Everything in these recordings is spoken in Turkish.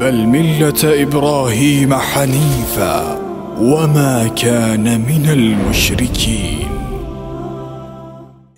بل ملة إبراهيم حنيفا وما كان من المشركين.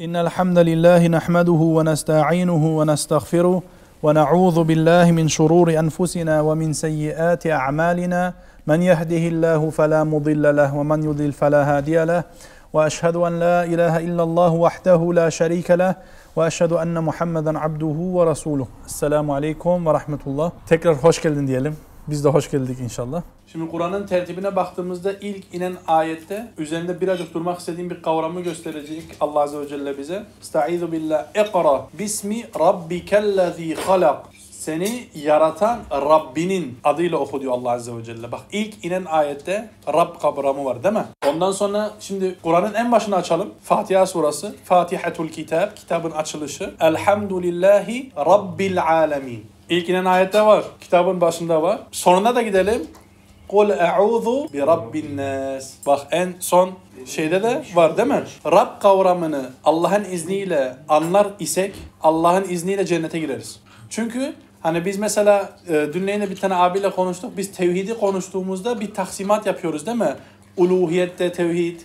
إن الحمد لله نحمده ونستعينه ونستغفره ونعوذ بالله من شرور أنفسنا ومن سيئات أعمالنا. من يهده الله فلا مضل له ومن يضلل فلا هادي له. وأشهد أن لا إله إلا الله وحده لا شريك له ve eşhedü enne Muhammeden abduhu ve resuluh. Esselamu aleyküm ve rahmetullah. Tekrar hoş geldin diyelim. Biz de hoş geldik inşallah. Şimdi Kur'an'ın tertibine baktığımızda ilk inen ayette üzerinde birazcık durmak istediğim bir kavramı gösterecek Allah Azze ve Celle bize. Estaizu billah. Ekra bismi rabbikellezî halak. Seni yaratan Rabbinin adıyla oku diyor Allah Azze ve Celle. Bak ilk inen ayette Rab kavramı var değil mi? Ondan sonra şimdi Kur'an'ın en başını açalım. Fatiha surası. Fatihatul Kitab. Kitabın açılışı. Elhamdülillahi Rabbil alemin. İlk inen ayette var. Kitabın başında var. Sonuna da gidelim. Kul e'udhu bi rabbin nas. Bak en son şeyde de var değil mi? Rab kavramını Allah'ın izniyle anlar isek Allah'ın izniyle cennete gireriz. Çünkü hani biz mesela e, dün yine bir tane abiyle konuştuk. Biz tevhidi konuştuğumuzda bir taksimat yapıyoruz değil mi? Uluhiyette tevhid,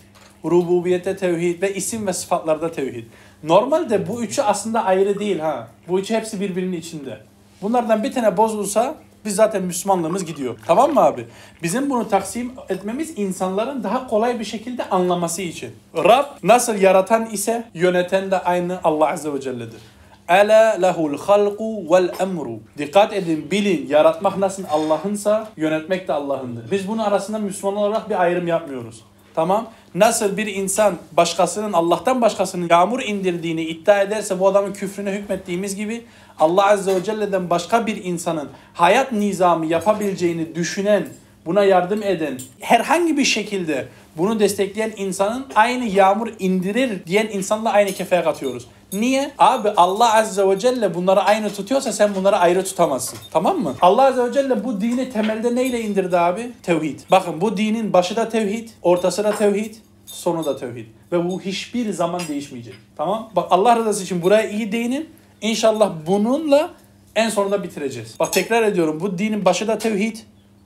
rububiyette tevhid ve isim ve sıfatlarda tevhid. Normalde bu üçü aslında ayrı değil ha. Bu üçü hepsi birbirinin içinde. Bunlardan bir tane bozulsa biz zaten Müslümanlığımız gidiyor. Tamam mı abi? Bizim bunu taksim etmemiz insanların daha kolay bir şekilde anlaması için. Rab nasıl yaratan ise yöneten de aynı Allah Azze ve Celle'dir. Ala lehul halqu vel emru. Dikkat edin, bilin, yaratmak nasıl Allah'ınsa yönetmek de Allah'ındır. Biz bunun arasında Müslüman olarak bir ayrım yapmıyoruz. Tamam. Nasıl bir insan başkasının Allah'tan başkasının yağmur indirdiğini iddia ederse bu adamın küfrüne hükmettiğimiz gibi Allah Azze ve Celle'den başka bir insanın hayat nizamı yapabileceğini düşünen, buna yardım eden, herhangi bir şekilde bunu destekleyen insanın aynı yağmur indirir diyen insanla aynı kefeye katıyoruz. Niye? Abi Allah Azze ve Celle bunları aynı tutuyorsa sen bunları ayrı tutamazsın. Tamam mı? Allah Azze ve Celle bu dini temelde neyle indirdi abi? Tevhid. Bakın bu dinin başı da tevhid, ortası da tevhid, sonu da tevhid. Ve bu hiçbir zaman değişmeyecek. Tamam? Bak Allah rızası için buraya iyi değinin. İnşallah bununla en sonunda bitireceğiz. Bak tekrar ediyorum bu dinin başı da tevhid,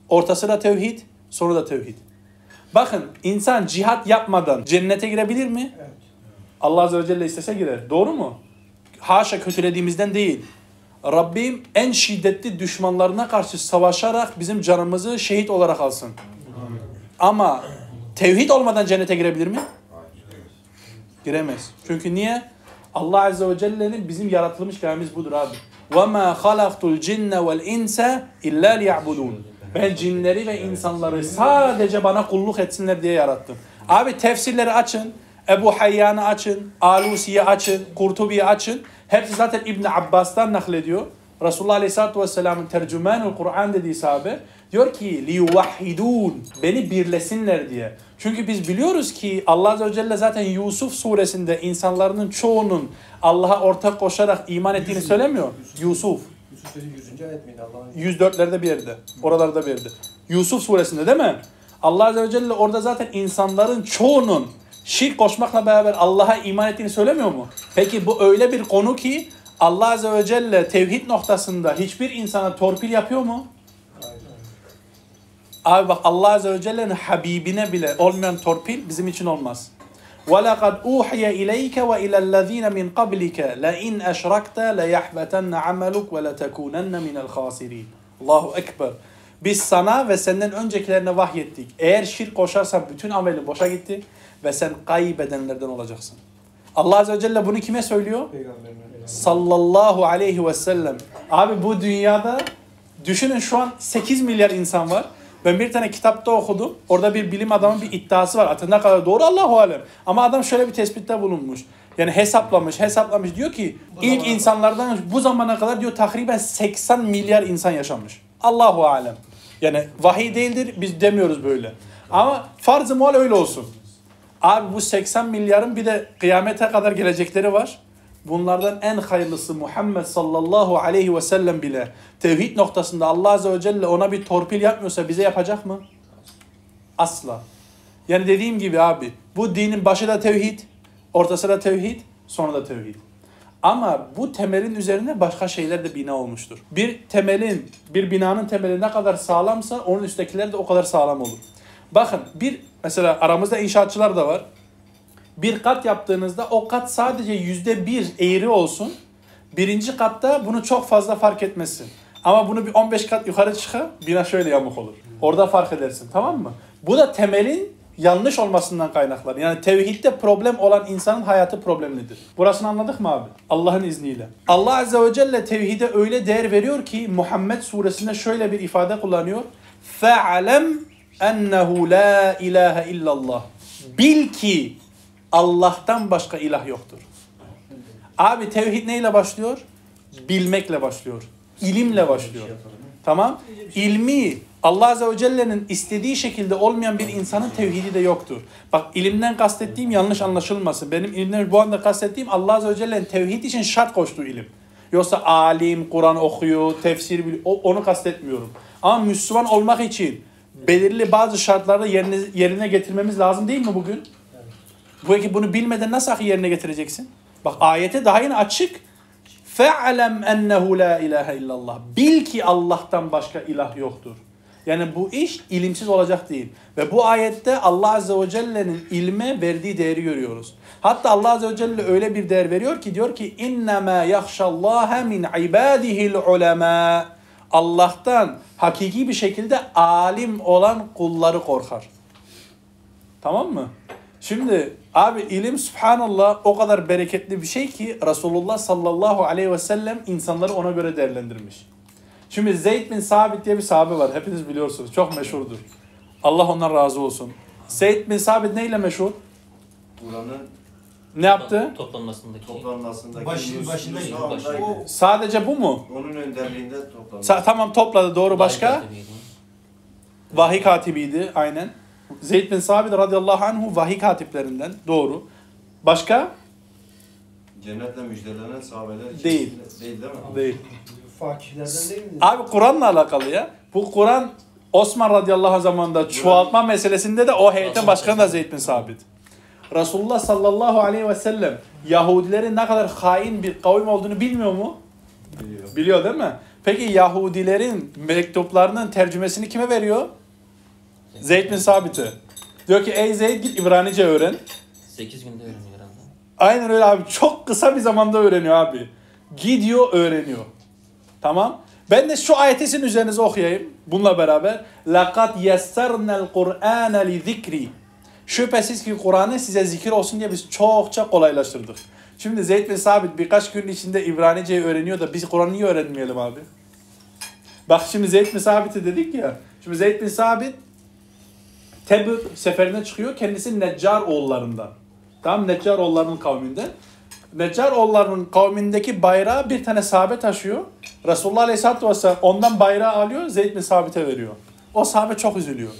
ortası da tevhid, sonu da tevhid. Bakın insan cihat yapmadan cennete girebilir mi? Evet. Allah Azze ve Celle istese girer. Doğru mu? Haşa kötülediğimizden değil. Rabbim en şiddetli düşmanlarına karşı savaşarak bizim canımızı şehit olarak alsın. Ama tevhid olmadan cennete girebilir mi? Giremez. Çünkü niye? Allah Azze ve Celle'nin bizim yaratılmış gayemiz budur abi. وَمَا خَلَقْتُ الْجِنَّ وَالْاِنْسَ اِلَّا لِيَعْبُدُونَ Ben cinleri ve insanları sadece bana kulluk etsinler diye yarattım. Abi tefsirleri açın. Ebu Hayyan'ı açın. Alusi'yi açın. Kurtubi'yi açın. Hepsi zaten İbn Abbas'tan naklediyor. Resulullah Aleyhisselatü Vesselam'ın tercümanul Kur'an dediği sahabe diyor ki liyuvahhidun beni birlesinler diye. Çünkü biz biliyoruz ki Allah Azze ve Celle zaten Yusuf suresinde insanların çoğunun Allah'a ortak koşarak iman ettiğini söylemiyor. Yusuf. Yusuf 100. ayet miydi Allah'ın? 104'lerde bir yerde. Oralarda bir yerde. Yusuf suresinde değil mi? Allah Azze ve Celle orada zaten insanların çoğunun şirk koşmakla beraber Allah'a iman ettiğini söylemiyor mu? Peki bu öyle bir konu ki Allah Azze ve Celle tevhid noktasında hiçbir insana torpil yapıyor mu? Abi bak Allah Azze ve Celle'nin Habibine bile olmayan torpil bizim için olmaz. وَلَقَدْ اُوحِيَ اِلَيْكَ وَاِلَى الَّذ۪ينَ مِنْ قَبْلِكَ لَاِنْ اَشْرَكْتَ لَيَحْبَتَنَّ عَمَلُكَ وَلَتَكُونَنَّ مِنَ الْخَاسِرِينَ Allahu Ekber. Biz sana ve senden öncekilerine vahyettik. Eğer şirk koşarsan bütün amelin boşa gitti ve sen kaybedenlerden olacaksın. Allah Azze ve Celle bunu kime söylüyor? Sallallahu aleyhi ve sellem. Abi bu dünyada düşünün şu an 8 milyar insan var. Ben bir tane kitapta okudum. Orada bir bilim adamın bir iddiası var. Artık ne kadar doğru Allahu alem. Ama adam şöyle bir tespitte bulunmuş. Yani hesaplamış, hesaplamış. Diyor ki ilk insanlardan bu zamana kadar diyor takriben 80 milyar insan yaşamış. Allahu alem. Yani vahiy değildir. Biz demiyoruz böyle. Ama farz-ı muhal öyle olsun. Abi bu 80 milyarın bir de kıyamete kadar gelecekleri var. Bunlardan en hayırlısı Muhammed sallallahu aleyhi ve sellem bile tevhid noktasında Allah azze ve celle ona bir torpil yapmıyorsa bize yapacak mı? Asla. Yani dediğim gibi abi bu dinin başı da tevhid, ortası da tevhid, sonu da tevhid. Ama bu temelin üzerine başka şeyler de bina olmuştur. Bir temelin, bir binanın temeli ne kadar sağlamsa onun üsttekiler de o kadar sağlam olur. Bakın bir mesela aramızda inşaatçılar da var. Bir kat yaptığınızda o kat sadece yüzde bir eğri olsun. Birinci katta bunu çok fazla fark etmezsin. Ama bunu bir 15 kat yukarı çıkar, bina şöyle yamuk olur. Orada fark edersin tamam mı? Bu da temelin yanlış olmasından kaynaklar. Yani tevhidde problem olan insanın hayatı problemlidir. Burasını anladık mı abi? Allah'ın izniyle. Allah Azze ve Celle tevhide öyle değer veriyor ki Muhammed suresinde şöyle bir ifade kullanıyor. فَعَلَمْ ennehu la ilahe illallah. Bil ki Allah'tan başka ilah yoktur. Abi tevhid neyle başlıyor? Bilmekle başlıyor. İlimle başlıyor. Tamam? İlmi Allah Azze ve Celle'nin istediği şekilde olmayan bir insanın tevhidi de yoktur. Bak ilimden kastettiğim yanlış anlaşılmasın. Benim ilimden bu anda kastettiğim Allah Azze ve Celle'nin tevhid için şart koştuğu ilim. Yoksa alim, Kur'an okuyor, tefsir biliyor. Onu kastetmiyorum. Ama Müslüman olmak için belirli bazı şartlarda yerine, yerine getirmemiz lazım değil mi bugün? Bu peki bunu bilmeden nasıl yerine getireceksin? Bak ayete daha yine açık. Fe'lem ennehu la ilahe illallah. Bil ki Allah'tan başka ilah yoktur. Yani bu iş ilimsiz olacak değil. Ve bu ayette Allah Azze ve Celle'nin ilme verdiği değeri görüyoruz. Hatta Allah Azze ve Celle öyle bir değer veriyor ki diyor ki innema yahşallaha min ibadihil ulema. Allah'tan hakiki bir şekilde alim olan kulları korkar. Tamam mı? Şimdi abi ilim subhanallah o kadar bereketli bir şey ki Resulullah sallallahu aleyhi ve sellem insanları ona göre değerlendirmiş. Şimdi Zeyd bin Sabit diye bir sahabe var. Hepiniz biliyorsunuz. Çok meşhurdur. Allah ondan razı olsun. Zeyd bin Sabit neyle meşhur? Kur'an'ın Ne yaptı? Toplanmasındaki. toplanmasındaki Başı- Yunus- başında Yunus yıl başı. Ağa'ndaydı. O Sadece bu mu? Onun önderliğinde toplandı. Sa- tamam topladı doğru başka? Başka? Vahiy katibiydi aynen. Zeyd bin Sabit radıyallahu anhu vahiy katiplerinden doğru. Başka? Cennetle müjdelenen sahabeler için Değil. Değil değil mi? Değil. fakihlerden değil mi? Abi Kur'an'la alakalı ya. Bu Kur'an Osman radıyallahu anh zamanında çoğaltma meselesinde de o heyetin başkanı da Zeyd bin Sabit. Resulullah sallallahu aleyhi ve sellem Yahudilerin ne kadar hain bir kavim olduğunu bilmiyor mu? Biliyor. Biliyor değil mi? Peki Yahudilerin mektuplarının tercümesini kime veriyor? Zeyd bin Sabit'e. Diyor ki ey Zeyd git İbranice öğren. 8 günde öğreniyor herhalde. Aynen öyle abi. Çok kısa bir zamanda öğreniyor abi. Gidiyor öğreniyor. Tamam. Ben de şu ayetesin üzerinize okuyayım. Bununla beraber. لَقَدْ يَسَّرْنَا الْقُرْآنَ لِذِكْرِ Şüphesiz ki Kur'an'ı size zikir olsun diye biz çokça kolaylaştırdık. Şimdi Zeyd bin Sabit birkaç gün içinde İbranice'yi öğreniyor da biz Kur'an'ı niye öğrenmeyelim abi? Bak şimdi Zeyd bin Sabit'i dedik ya. Şimdi Zeyd bin Sabit Tebük seferine çıkıyor. Kendisi Neccar oğullarından. Tamam Neccar oğullarının kavminden. Neccar oğullarının kavmindeki bayrağı bir tane sahabe taşıyor. Resulullah Aleyhisselatü Vesselam ondan bayrağı alıyor Zeyd bin Sabit'e veriyor. O sahabe çok üzülüyor.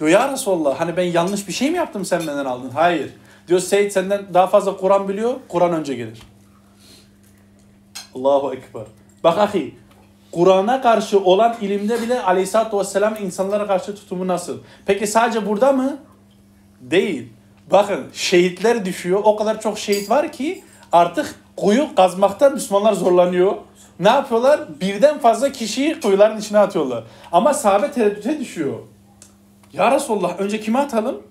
Diyor ya Resulullah hani ben yanlış bir şey mi yaptım sen benden aldın? Hayır. Diyor Zeyd senden daha fazla Kur'an biliyor. Kur'an önce gelir. Allahu Ekber. Bak ahi Kur'an'a karşı olan ilimde bile Aleyhisselatü Vesselam insanlara karşı tutumu nasıl? Peki sadece burada mı? Değil. Bakın şehitler düşüyor. O kadar çok şehit var ki artık kuyu kazmakta Müslümanlar zorlanıyor. Ne yapıyorlar? Birden fazla kişiyi kuyuların içine atıyorlar. Ama sahabe tereddüte düşüyor. Ya Resulullah önce kime atalım?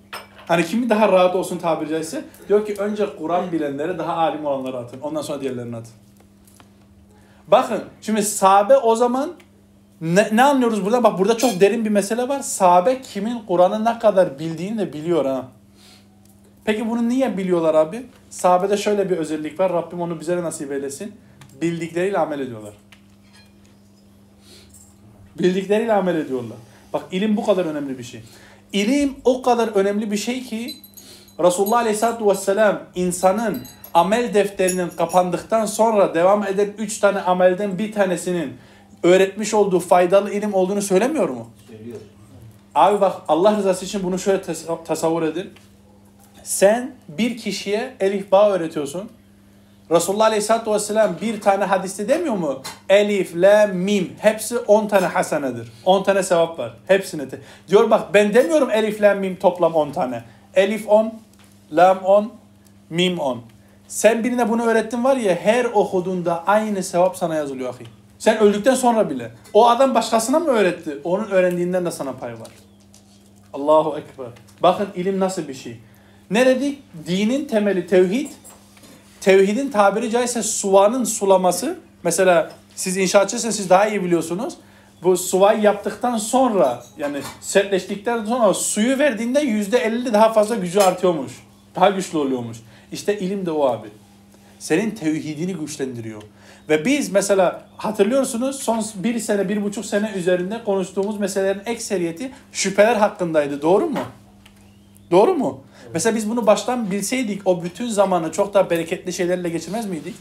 Hani kimi daha rahat olsun tabiri caizse? Diyor ki önce Kur'an bilenleri daha alim olanları atın. Ondan sonra diğerlerini atın. Bakın şimdi sahabe o zaman ne, ne anlıyoruz burada? Bak burada çok derin bir mesele var. Sahabe kimin Kur'an'ı ne kadar bildiğini de biliyor ha. Peki bunu niye biliyorlar abi? Sahabede şöyle bir özellik var. Rabbim onu bize nasip eylesin. Bildikleriyle amel ediyorlar. Bildikleriyle amel ediyorlar. Bak ilim bu kadar önemli bir şey. İlim o kadar önemli bir şey ki Resulullah Aleyhisselatü Vesselam insanın amel defterinin kapandıktan sonra devam eden üç tane amelden bir tanesinin öğretmiş olduğu faydalı ilim olduğunu söylemiyor mu? Söylüyor. Abi bak Allah rızası için bunu şöyle tasavvur edin. Sen bir kişiye elif bağ öğretiyorsun. Resulullah Aleyhisselatü Vesselam bir tane hadiste demiyor mu? Elif, la, mim. Hepsi 10 tane hasenedir. 10 tane sevap var. Hepsini. de- Diyor bak ben demiyorum elif, la, mim toplam 10 tane. Elif 10, lam 10, mim 10. Sen birine bunu öğrettin var ya her okuduğunda aynı sevap sana yazılıyor ahi. Sen öldükten sonra bile. O adam başkasına mı öğretti? Onun öğrendiğinden de sana pay var. Allahu Ekber. Bakın ilim nasıl bir şey. Ne dedik? Dinin temeli tevhid. Tevhidin tabiri caizse suvanın sulaması. Mesela siz inşaatçıysanız siz daha iyi biliyorsunuz. Bu suvayı yaptıktan sonra yani sertleştikten sonra suyu verdiğinde yüzde elli daha fazla gücü artıyormuş. Daha güçlü oluyormuş. İşte ilim de o abi. Senin tevhidini güçlendiriyor. Ve biz mesela hatırlıyorsunuz son bir sene, bir buçuk sene üzerinde konuştuğumuz meselelerin ekseriyeti şüpheler hakkındaydı. Doğru mu? Doğru mu? Mesela biz bunu baştan bilseydik o bütün zamanı çok daha bereketli şeylerle geçirmez miydik?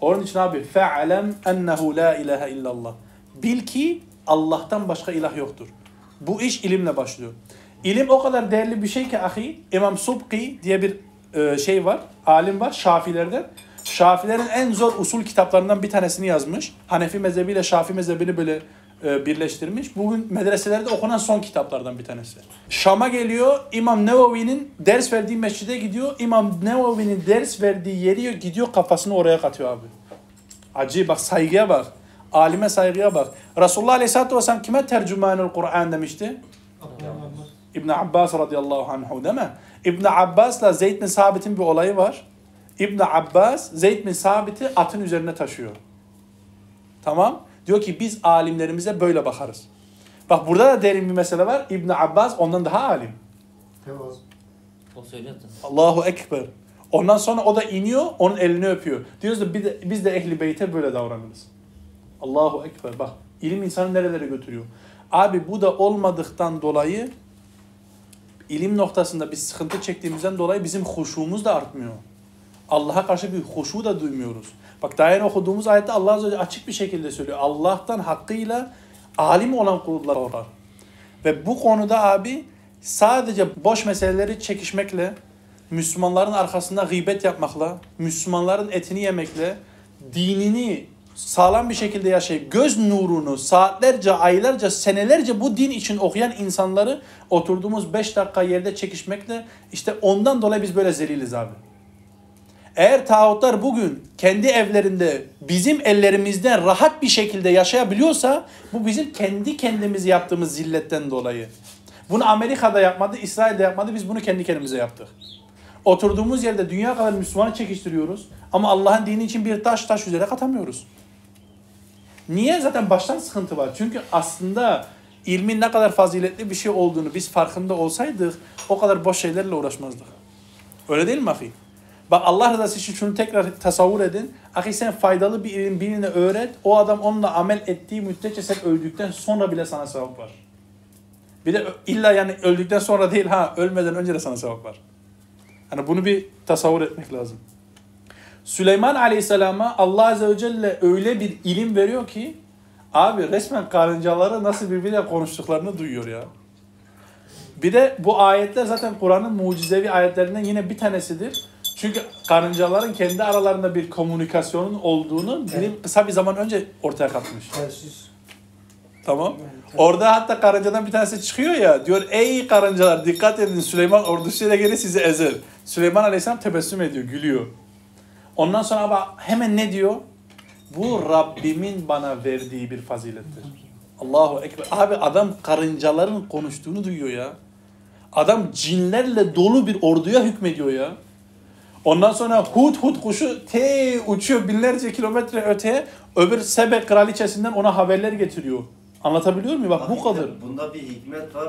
Onun için abi fe'alem ennehu la ilahe illallah. Bil ki Allah'tan başka ilah yoktur. Bu iş ilimle başlıyor. İlim o kadar değerli bir şey ki ahi İmam Subki diye bir e, şey var, alim var Şafilerden. Şafilerin en zor usul kitaplarından bir tanesini yazmış. Hanefi mezhebiyle Şafi mezhebini böyle birleştirmiş. Bugün medreselerde okunan son kitaplardan bir tanesi. Şam'a geliyor, İmam Nevevi'nin ders verdiği mescide gidiyor. İmam Nevevi'nin ders verdiği yeri gidiyor kafasını oraya katıyor abi. Acı bak saygıya bak. Alime saygıya bak. Resulullah Aleyhisselatü Vesselam kime tercümanül Kur'an demişti? İbn Abbas radıyallahu anhu değil mi? İbn Abbas'la Zeyd bin Sabit'in bir olayı var. İbn Abbas Zeyd bin Sabit'i atın üzerine taşıyor. Tamam? Diyor ki biz alimlerimize böyle bakarız. Bak burada da derin bir mesele var. İbn Abbas ondan daha alim. Tevazu. O söylüyordu. Allahu Ekber. Ondan sonra o da iniyor, onun elini öpüyor. Diyoruz da biz de, biz de ehli beyte böyle davranırız. Allahu Ekber. Bak ilim insanı nerelere götürüyor. Abi bu da olmadıktan dolayı ilim noktasında bir sıkıntı çektiğimizden dolayı bizim huşumuz da artmıyor. Allah'a karşı bir huşu da duymuyoruz. Bak daha yeni okuduğumuz ayette Allah Azze açık bir şekilde söylüyor. Allah'tan hakkıyla alim olan kullar var. Ve bu konuda abi sadece boş meseleleri çekişmekle, Müslümanların arkasında gıybet yapmakla, Müslümanların etini yemekle, dinini sağlam bir şekilde yaşayıp göz nurunu saatlerce, aylarca, senelerce bu din için okuyan insanları oturduğumuz 5 dakika yerde çekişmekle işte ondan dolayı biz böyle zeliliz abi. Eğer tağutlar bugün kendi evlerinde bizim ellerimizden rahat bir şekilde yaşayabiliyorsa bu bizim kendi kendimize yaptığımız zilletten dolayı. Bunu Amerika'da yapmadı, İsrail'de yapmadı. Biz bunu kendi kendimize yaptık. Oturduğumuz yerde dünya kadar Müslümanı çekiştiriyoruz ama Allah'ın dini için bir taş taş üzere katamıyoruz. Niye? Zaten baştan sıkıntı var. Çünkü aslında ilmin ne kadar faziletli bir şey olduğunu biz farkında olsaydık o kadar boş şeylerle uğraşmazdık. Öyle değil mi ahi? Bak Allah rızası için şunu tekrar tasavvur edin. Ahi sen faydalı bir ilim birine öğret. O adam onunla amel ettiği müddetçe sen öldükten sonra bile sana sevap var. Bir de illa yani öldükten sonra değil ha ölmeden önce de sana sevap var. Hani bunu bir tasavvur etmek lazım. Süleyman Aleyhisselam'a Allah Azze ve Celle öyle bir ilim veriyor ki abi resmen karıncaları nasıl birbiriyle konuştuklarını duyuyor ya. Bir de bu ayetler zaten Kur'an'ın mucizevi ayetlerinden yine bir tanesidir. Çünkü karıncaların kendi aralarında bir komünikasyonun olduğunu bilim kısa bir zaman önce ortaya katmış. Telsiz. Tamam. Orada hatta karıncadan bir tanesi çıkıyor ya diyor ey karıncalar dikkat edin Süleyman ordusuyla gelir sizi ezer. Süleyman Aleyhisselam tebessüm ediyor gülüyor. Ondan sonra ama hemen ne diyor? Bu Rabbimin bana verdiği bir fazilettir. Allahu Ekber. Abi adam karıncaların konuştuğunu duyuyor ya. Adam cinlerle dolu bir orduya hükmediyor ya. Ondan sonra hut hut kuşu te uçuyor binlerce kilometre öteye öbür Sebe kraliçesinden ona haberler getiriyor. Anlatabiliyor muyum? Bak bu kadar. Bunda bir hikmet var.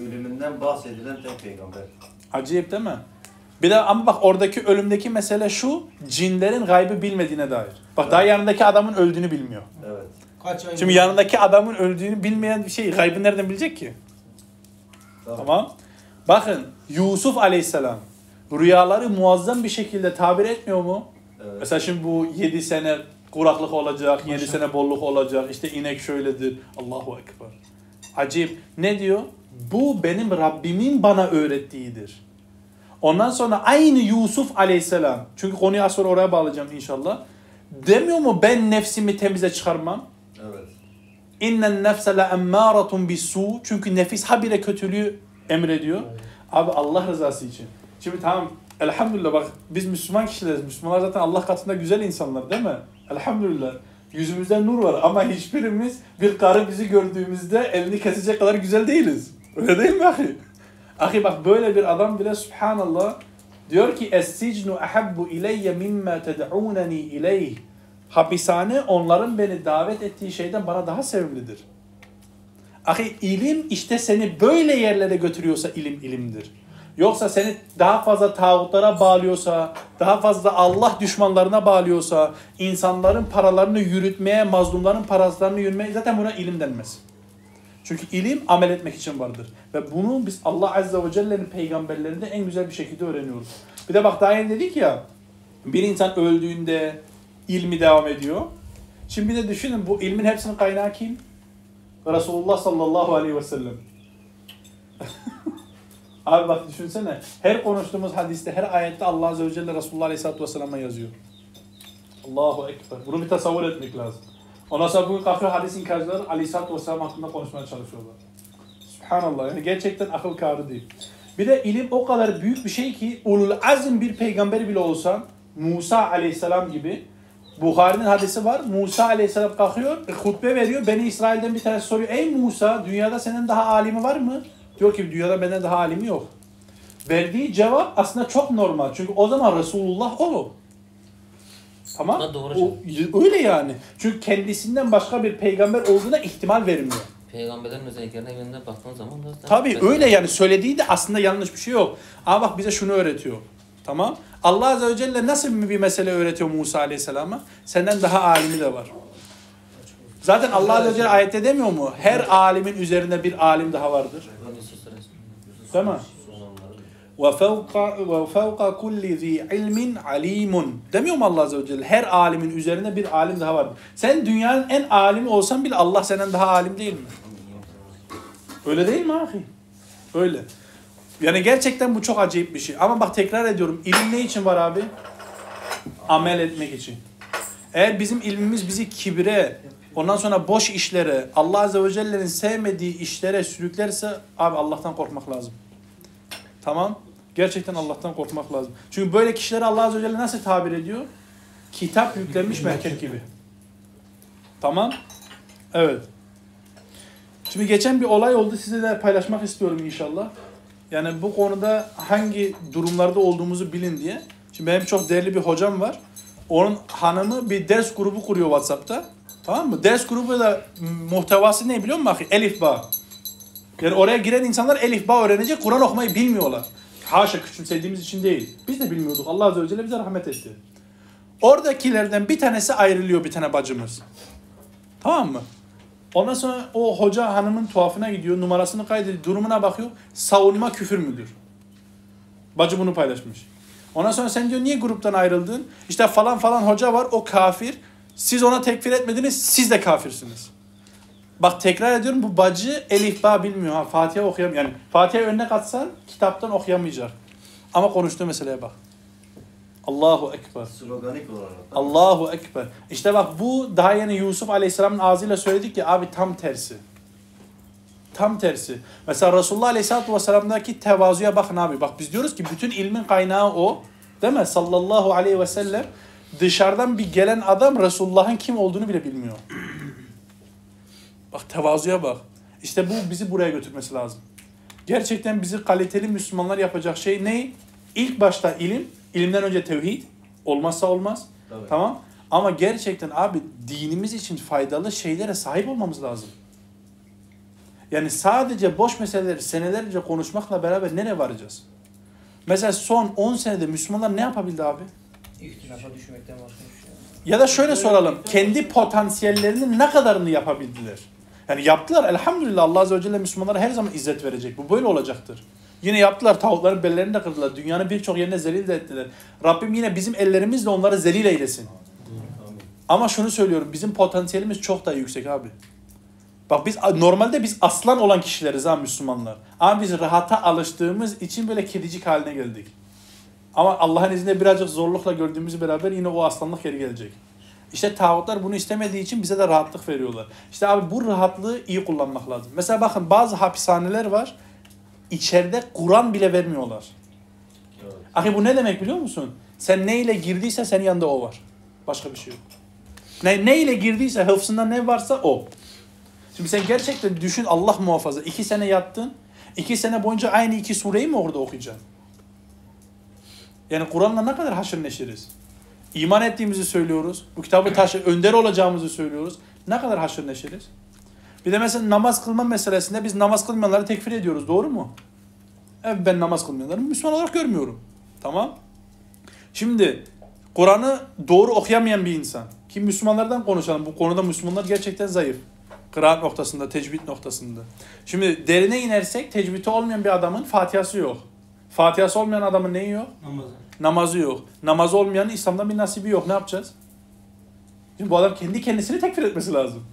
Ölümünden bahsedilen tek peygamber. Acayip değil mi? Bir de ama bak oradaki ölümdeki mesele şu cinlerin gaybı bilmediğine dair. Bak daha yanındaki adamın öldüğünü bilmiyor. Evet. Kaç ay Şimdi yanındaki adamın öldüğünü bilmeyen bir şey gaybı nereden bilecek ki? Tamam. Tamam. Bakın Yusuf aleyhisselam rüyaları muazzam bir şekilde tabir etmiyor mu? Evet. Mesela şimdi bu 7 sene kuraklık olacak, 7 sene bolluk olacak, işte inek şöyledir. Allahu Ekber. Acayip. Ne diyor? Bu benim Rabbimin bana öğrettiğidir. Ondan sonra aynı Yusuf aleyhisselam. Çünkü konuyu az sonra oraya bağlayacağım inşallah. Demiyor mu ben nefsimi temize çıkarmam? Evet. İnnen nefse le emmâratun bisu. Çünkü nefis habire kötülüğü emrediyor. Abi Allah rızası için. Şimdi tamam Elhamdülillah bak biz Müslüman kişileriz. Müslümanlar zaten Allah katında güzel insanlar değil mi? Elhamdülillah. Yüzümüzde nur var ama hiçbirimiz bir karı bizi gördüğümüzde elini kesecek kadar güzel değiliz. Öyle değil mi ahi? Ahi bak böyle bir adam bile subhanallah diyor ki Es-sicnu ahabbu ileyye mimma ted'uneni ileyh. Hapishane onların beni davet ettiği şeyden bana daha sevimlidir. Ahi ilim işte seni böyle yerlere götürüyorsa ilim ilimdir. Yoksa seni daha fazla tağutlara bağlıyorsa, daha fazla Allah düşmanlarına bağlıyorsa, insanların paralarını yürütmeye, mazlumların paralarını yürütmeye zaten buna ilim denmez. Çünkü ilim amel etmek için vardır. Ve bunu biz Allah Azze ve Celle'nin peygamberlerinde en güzel bir şekilde öğreniyoruz. Bir de bak daha yeni dedik ya, bir insan öldüğünde ilmi devam ediyor. Şimdi bir de düşünün bu ilmin hepsinin kaynağı kim? Resulullah sallallahu aleyhi ve sellem. Abi bak düşünsene. Her konuştuğumuz hadiste, her ayette Allah Azze ve Celle Resulullah Aleyhisselatü Vesselam'a yazıyor. Allahu Ekber. Bunu bir tasavvur etmek lazım. Ondan sonra bugün kalkıyor hadis inkarcıları Aleyhisselatü Vesselam hakkında konuşmaya çalışıyorlar. Subhanallah. Yani gerçekten akıl kârı değil. Bir de ilim o kadar büyük bir şey ki ulul azm bir peygamber bile olsan Musa Aleyhisselam gibi Bukhari'nin hadisi var. Musa Aleyhisselam kalkıyor, e, hutbe veriyor. Beni İsrail'den bir tanesi soruyor. Ey Musa, dünyada senin daha alimi var mı? Diyor ki dünyada benden daha alimi yok. Verdiği cevap aslında çok normal. Çünkü o zaman Resulullah o. Tamam? Da doğru O, öyle yani. Çünkü kendisinden başka bir peygamber olduğuna ihtimal vermiyor. Peygamberlerin özelliklerine yönüne baktığın zaman da Tabii öyle yani söylediği de aslında yanlış bir şey yok. Ama bak bize şunu öğretiyor. Tamam? Allah Azze ve Celle nasıl bir mesele öğretiyor Musa Aleyhisselam'a? Senden daha alimi de var. Zaten Allah Azze ve Celle ayette demiyor mu? Her alimin üzerinde bir alim daha vardır. Yusuf suresi. Değil mi? وَفَوْقَ وَفَوْقَ كُلِّ ذِي عِلْمٍ عَلِيمٌ Demiyor mu Allah Azze ve Celle? Her alimin üzerinde bir alim daha vardır. Sen dünyanın en alimi olsan bile Allah senden daha alim değil mi? Öyle değil mi ahi? Öyle. Yani gerçekten bu çok acayip bir şey. Ama bak tekrar ediyorum. İlim ne için var abi? Amel etmek için. Eğer bizim ilmimiz bizi kibre, ondan sonra boş işlere, Allah Azze ve Celle'nin sevmediği işlere sürüklerse abi Allah'tan korkmak lazım. Tamam? Gerçekten Allah'tan korkmak lazım. Çünkü böyle kişileri Allah Azze ve Celle nasıl tabir ediyor? Kitap yüklenmiş merkep gibi. Tamam? Evet. Şimdi geçen bir olay oldu. Size de paylaşmak istiyorum inşallah. Yani bu konuda hangi durumlarda olduğumuzu bilin diye. Şimdi benim çok değerli bir hocam var. Onun hanımı bir ders grubu kuruyor WhatsApp'ta. Tamam mı? Ders grubu da muhtevası ne biliyor musun? Elif Ba. Yani oraya giren insanlar Elif Ba öğrenecek, Kur'an okumayı bilmiyorlar. Haşa küçümsediğimiz için değil. Biz de bilmiyorduk. Allah Azze ve Celle bize rahmet etti. Oradakilerden bir tanesi ayrılıyor bir tane bacımız. Tamam mı? Ondan sonra o hoca hanımın tuhafına gidiyor, numarasını kaydediyor, durumuna bakıyor. Savunma küfür müdür? Bacı bunu paylaşmış. Ondan sonra sen diyor niye gruptan ayrıldın? İşte falan falan hoca var, o kafir. Siz ona tekfir etmediniz, siz de kafirsiniz. Bak tekrar ediyorum bu bacı Elif Ba bilmiyor ha. Fatiha okuyamıyor. Yani Fatiha önüne katsan kitaptan okuyamayacak. Ama konuştuğu meseleye bak. Allahu Ekber. Sloganik olarak. Allahu Ekber. İşte bak bu daha yeni Yusuf Aleyhisselam'ın ağzıyla söyledik ya abi tam tersi. Tam tersi. Mesela Resulullah Aleyhisselatü Vesselam'daki tevazuya bakın abi. Bak biz diyoruz ki bütün ilmin kaynağı o. Değil mi? Sallallahu aleyhi ve sellem. Dışarıdan bir gelen adam Resulullah'ın kim olduğunu bile bilmiyor. Bak tevazuya bak. İşte bu bizi buraya götürmesi lazım. Gerçekten bizi kaliteli Müslümanlar yapacak şey ne? İlk başta ilim, ilimden önce tevhid. Olmazsa olmaz. Tabii. Tamam. Ama gerçekten abi dinimiz için faydalı şeylere sahip olmamız lazım. Yani sadece boş meseleleri senelerce konuşmakla beraber nereye varacağız? Mesela son 10 senede Müslümanlar ne yapabildi abi? İhtilafa düşmekten başka bir şey. Ya da şöyle soralım. Kendi potansiyellerinin ne kadarını yapabildiler? Yani yaptılar. Elhamdülillah Allah Azze ve Celle Müslümanlara her zaman izzet verecek. Bu böyle olacaktır. Yine yaptılar. Tavukların bellerini de kırdılar. Dünyanın birçok yerine zelil de ettiler. Rabbim yine bizim ellerimizle onları zelil eylesin. Ama şunu söylüyorum. Bizim potansiyelimiz çok daha yüksek abi. Bak biz normalde biz aslan olan kişileriz ha Müslümanlar. Ama biz rahata alıştığımız için böyle kedicik haline geldik. Ama Allah'ın izniyle birazcık zorlukla gördüğümüz beraber yine o aslanlık geri gelecek. İşte tağutlar bunu istemediği için bize de rahatlık veriyorlar. İşte abi bu rahatlığı iyi kullanmak lazım. Mesela bakın bazı hapishaneler var. İçeride Kur'an bile vermiyorlar. Evet. Ahi bu ne demek biliyor musun? Sen neyle girdiyse senin yanında o var. Başka bir şey yok. Ne, neyle girdiyse hıfzında ne varsa o. Şimdi sen gerçekten düşün Allah muhafaza. iki sene yattın. iki sene boyunca aynı iki sureyi mi orada okuyacaksın? Yani Kur'an'la ne kadar haşır neşiriz? İman ettiğimizi söylüyoruz. Bu kitabı taşı önder olacağımızı söylüyoruz. Ne kadar haşır neşiriz? Bir de mesela namaz kılma meselesinde biz namaz kılmayanları tekfir ediyoruz. Doğru mu? Evet ben namaz kılmayanları Müslüman olarak görmüyorum. Tamam. Şimdi Kur'an'ı doğru okuyamayan bir insan. Ki Müslümanlardan konuşalım. Bu konuda Müslümanlar gerçekten zayıf. Kıraat noktasında, tecvid noktasında. Şimdi derine inersek tecvidi olmayan bir adamın fatihası yok. Fatihası olmayan adamın neyi yok? Namazı. Namazı yok. Namazı olmayanın İslam'dan bir nasibi yok. Ne yapacağız? Şimdi bu adam kendi kendisini tekfir etmesi lazım.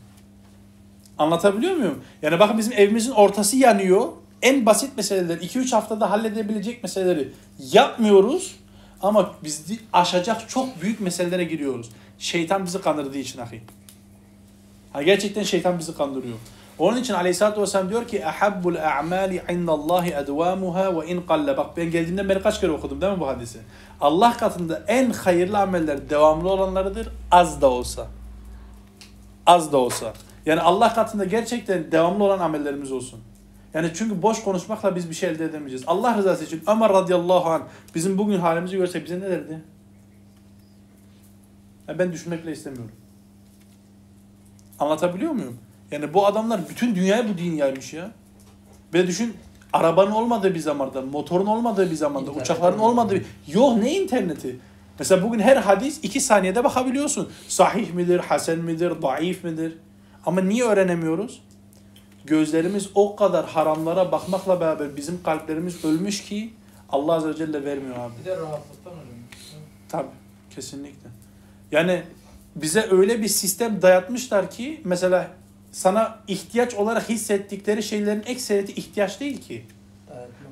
Anlatabiliyor muyum? Yani bakın bizim evimizin ortası yanıyor. En basit meseleler, 2-3 haftada halledebilecek meseleleri yapmıyoruz. Ama biz aşacak çok büyük meselelere giriyoruz. Şeytan bizi kandırdığı için ahi. Ha, gerçekten şeytan bizi kandırıyor. Onun için Aleyhisselatü Vesselam diyor ki اَحَبُّ الْاَعْمَالِ عِنْدَ اللّٰهِ اَدْوَامُهَا وَاِنْ قَلَّ Bak ben geldiğimden beri kaç kere okudum değil mi bu hadisi? Allah katında en hayırlı ameller devamlı olanlarıdır az da olsa. Az da olsa. Yani Allah katında gerçekten devamlı olan amellerimiz olsun. Yani çünkü boş konuşmakla biz bir şey elde edemeyeceğiz. Allah rızası için Ömer radıyallahu anh bizim bugün halimizi görse bize ne derdi? Ya ben düşünmek bile istemiyorum. Anlatabiliyor muyum? Yani bu adamlar bütün dünyaya bu din yaymış ya. Ve düşün arabanın olmadığı bir zamanda, motorun olmadığı bir zamanda, İnternet uçakların olmadığı bir... Yok ne interneti? Mesela bugün her hadis iki saniyede bakabiliyorsun. Sahih midir, hasen midir, daif midir? Ama niye öğrenemiyoruz? Gözlerimiz o kadar haramlara bakmakla beraber bizim kalplerimiz ölmüş ki Allah Azze ve Celle vermiyor abi. Bir de rahatlıktan hocam. Tabii kesinlikle. Yani bize öyle bir sistem dayatmışlar ki mesela sana ihtiyaç olarak hissettikleri şeylerin ekseriyeti ihtiyaç değil ki.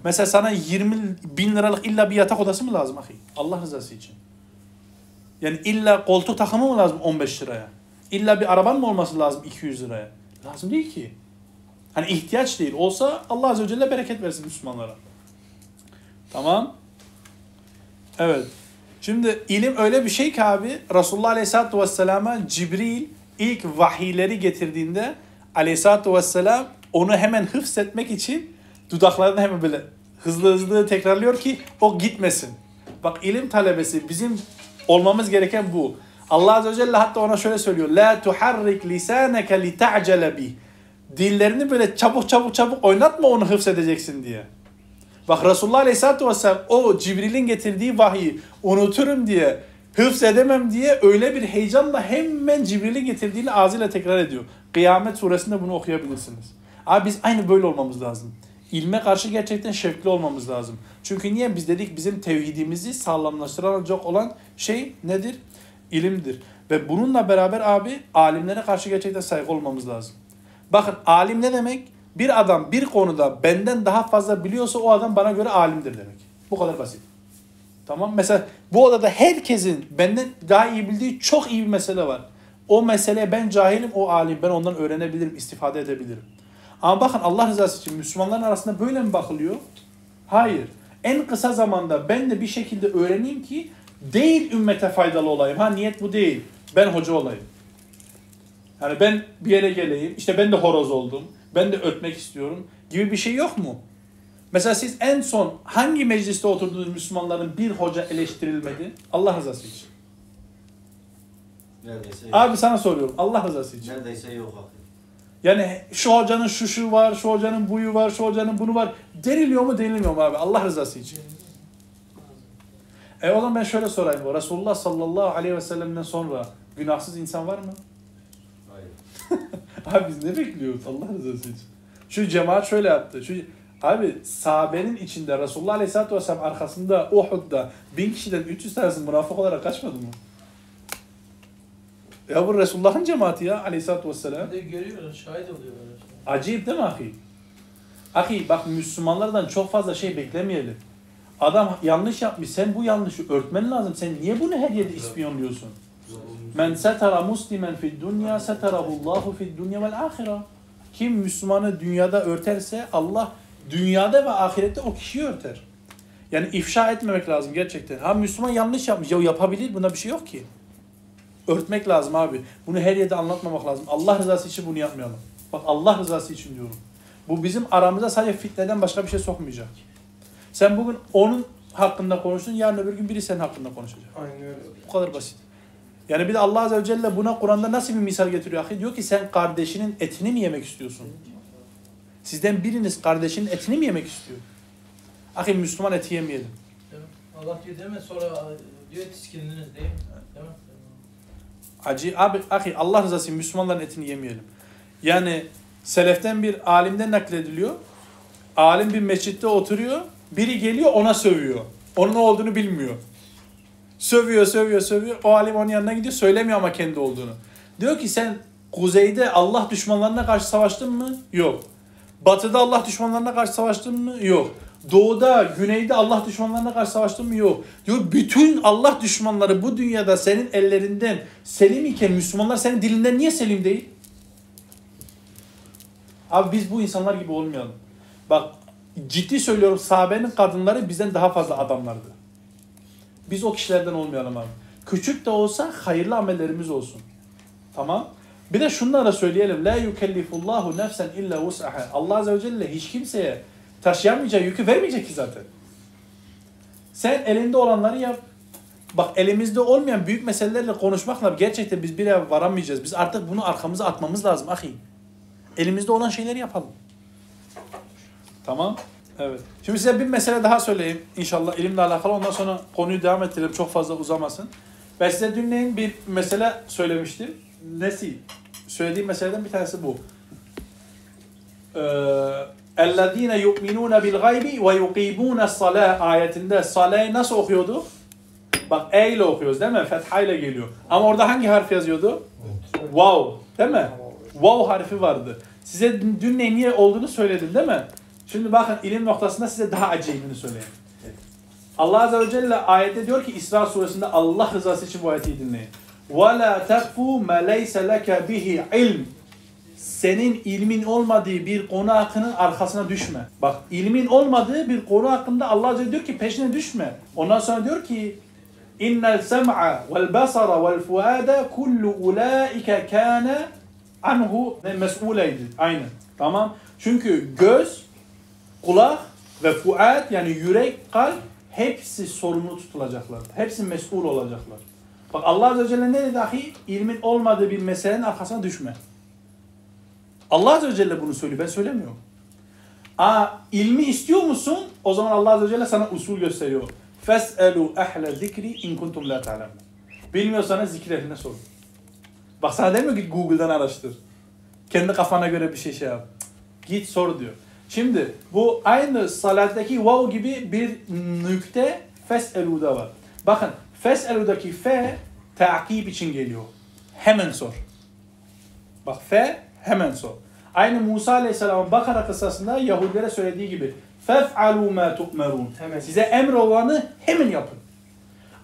Mesela sana 20 bin liralık illa bir yatak odası mı lazım ahi? Allah rızası için. Yani illa koltuk takımı mı lazım 15 liraya? İlla bir araban mı olması lazım 200 liraya? Lazım değil ki. Hani ihtiyaç değil. Olsa Allah Azze ve Celle bereket versin Müslümanlara. Tamam. Evet. Şimdi ilim öyle bir şey ki abi Resulullah Aleyhisselatü Vesselam'a Cibril ilk vahiyleri getirdiğinde Aleyhisselatü Vesselam onu hemen hıfzetmek için dudaklarını hemen böyle hızlı hızlı tekrarlıyor ki o gitmesin. Bak ilim talebesi bizim olmamız gereken bu. Allah Azze ve Celle hatta ona şöyle söylüyor. La tuharrik lisaneke li ta'cele bih. Dillerini böyle çabuk çabuk çabuk oynatma onu hıfzedeceksin diye. Bak Resulullah Aleyhisselatü Vesselam o Cibril'in getirdiği vahiyi unuturum diye, hıfz edemem diye öyle bir heyecanla hemen Cibril'in getirdiğini ağzıyla tekrar ediyor. Kıyamet suresinde bunu okuyabilirsiniz. Abi biz aynı böyle olmamız lazım. İlme karşı gerçekten şevkli olmamız lazım. Çünkü niye biz dedik bizim tevhidimizi sağlamlaştıracak olan şey nedir? İlimdir. Ve bununla beraber abi alimlere karşı gerçekten saygı olmamız lazım. Bakın alim ne demek? Bir adam bir konuda benden daha fazla biliyorsa o adam bana göre alimdir demek. Bu kadar basit. Tamam Mesela bu odada herkesin benden daha iyi bildiği çok iyi bir mesele var. O meseleye ben cahilim, o alim. Ben ondan öğrenebilirim, istifade edebilirim. Ama bakın Allah rızası için Müslümanların arasında böyle mi bakılıyor? Hayır. En kısa zamanda ben de bir şekilde öğreneyim ki değil ümmete faydalı olayım. Ha niyet bu değil. Ben hoca olayım. Yani ben bir yere geleyim, işte ben de horoz oldum, ben de ötmek istiyorum gibi bir şey yok mu? Mesela siz en son hangi mecliste oturduğunuz Müslümanların bir hoca eleştirilmedi? Allah rızası için. Neredeyse yok. Abi sana soruyorum Allah rızası için. Neredeyse yok abi. Yani şu hocanın şu şu var, şu hocanın buyu var, şu hocanın bunu var. Deniliyor mu denilmiyor mu abi Allah rızası için? E o zaman ben şöyle sorayım. bu. Resulullah sallallahu aleyhi ve sellem'den sonra günahsız insan var mı? Hayır. Abi biz ne bekliyoruz Allah rızası için? Şu cemaat şöyle yaptı. Şu Abi sahabenin içinde Resulullah Aleyhisselatü Vesselam arkasında Uhud'da bin kişiden 300 tanesi münafık olarak kaçmadı mı? Ya bu Resulullah'ın cemaati ya Aleyhisselatü Vesselam. De görüyorlar, şahit oluyorlar. Acayip değil mi ahi? Ahi bak Müslümanlardan çok fazla şey beklemeyelim. Adam yanlış yapmış. Sen bu yanlışı örtmen lazım. Sen niye bunu her yerde ispiyonluyorsun? Men setara muslimen fid dunya setarahullahu fid dunya vel ahira. Kim Müslümanı dünyada örterse Allah dünyada ve ahirette o kişiyi örter. Yani ifşa etmemek lazım gerçekten. Ha Müslüman yanlış yapmış. Ya yapabilir buna bir şey yok ki. Örtmek lazım abi. Bunu her yerde anlatmamak lazım. Allah rızası için bunu yapmayalım. Bak Allah rızası için diyorum. Bu bizim aramıza sadece fitneden başka bir şey sokmayacak. Sen bugün onun hakkında konuştun, yarın öbür gün biri senin hakkında konuşacak. Aynen öyle. Bu kadar basit. Yani bir de Allah Azze ve Celle buna Kur'an'da nasıl bir misal getiriyor? Diyor ki sen kardeşinin etini mi yemek istiyorsun? Sizden biriniz kardeşinin etini mi yemek istiyor? Ahi Müslüman eti yemeyelim. Allah diyor değil mi? Sonra diyor tiskindiniz değil mi? Değil mi? Acı abi ahi Allah rızası için Müslümanların etini yemeyelim. Yani seleften bir alimden naklediliyor. Alim bir mescitte oturuyor. Biri geliyor ona sövüyor. Onun ne olduğunu bilmiyor. Sövüyor, sövüyor, sövüyor. O alim onun yanına gidiyor. Söylemiyor ama kendi olduğunu. Diyor ki sen kuzeyde Allah düşmanlarına karşı savaştın mı? Yok. Batıda Allah düşmanlarına karşı savaştın mı? Yok. Doğuda, güneyde Allah düşmanlarına karşı savaştın mı? Yok. Diyor bütün Allah düşmanları bu dünyada senin ellerinden selim iken Müslümanlar senin dilinden niye selim değil? Abi biz bu insanlar gibi olmayalım. Bak ciddi söylüyorum sahabenin kadınları bizden daha fazla adamlardı. Biz o kişilerden olmayalım abi. Küçük de olsa hayırlı amellerimiz olsun. Tamam. Bir de şunları da söyleyelim. La yukellifullahu nefsen illa vus'aha. Allah Azze ve Celle hiç kimseye taşıyamayacağı yükü vermeyecek ki zaten. Sen elinde olanları yap. Bak elimizde olmayan büyük meselelerle konuşmakla gerçekten biz bir yere varamayacağız. Biz artık bunu arkamıza atmamız lazım ahi. Elimizde olan şeyleri yapalım. Tamam. Evet. Şimdi size bir mesele daha söyleyeyim. İnşallah ilimle alakalı. Ondan sonra konuyu devam ettirelim. Çok fazla uzamasın. Ben size dünleyin bir mesele söylemiştim. Nesi? söylediğim meseleden bir tanesi bu. اَلَّذ۪ينَ يُؤْمِنُونَ بِالْغَيْبِ وَيُقِيمُونَ الصَّلَاةِ ayetinde salayı nasıl okuyordu? Bak E ile okuyoruz değil mi? Fetha ile geliyor. Ama orada hangi harf yazıyordu? Wow. Değil mi? Wow harfi vardı. Size dün ne niye olduğunu söyledim değil mi? Şimdi bakın ilim noktasında size daha acayibini söyleyeyim. Allah Azze ve Celle ayette diyor ki İsra suresinde Allah rızası için bu ayeti dinleyin. وَلَا تَقْفُوا مَا لَيْسَ لَكَ بِهِ ilm. Senin ilmin olmadığı bir konu hakkının arkasına düşme. Bak ilmin olmadığı bir konu hakkında Allah Azze ve Celle diyor ki peşine düşme. Ondan sonra diyor ki İnnel sem'a vel basara vel fuada kullu ulaika kana anhu mes'uleydi. Aynen. Tamam. Çünkü göz, kulak ve fuad yani yürek, kalp hepsi sorumlu tutulacaklar. Hepsi mesul olacaklar. Bak Allah Azze ve Celle ne dedi ahi? İlmin olmadığı bir meselenin arkasına düşme. Allah Azze ve Celle bunu söylüyor. Ben söylemiyorum. Aa, ilmi istiyor musun? O zaman Allah Azze ve Celle sana usul gösteriyor. Fes'elu ehle zikri in kuntum la ta'lemun. Bilmiyorsanız zikir ehline sorun. Bak sana demiyor ki Google'dan araştır. Kendi kafana göre bir şey şey yap. Git sor diyor. Şimdi bu aynı salattaki vav gibi bir nükte fes'elu'da var. Bakın fes'elu'daki fe takip için geliyor. Hemen sor. Bak fe hemen sor. Aynı Musa Aleyhisselam'ın Bakara kıssasında Yahudilere söylediği gibi ma tu'merun. Hemen. Size emrolanı hemen yapın.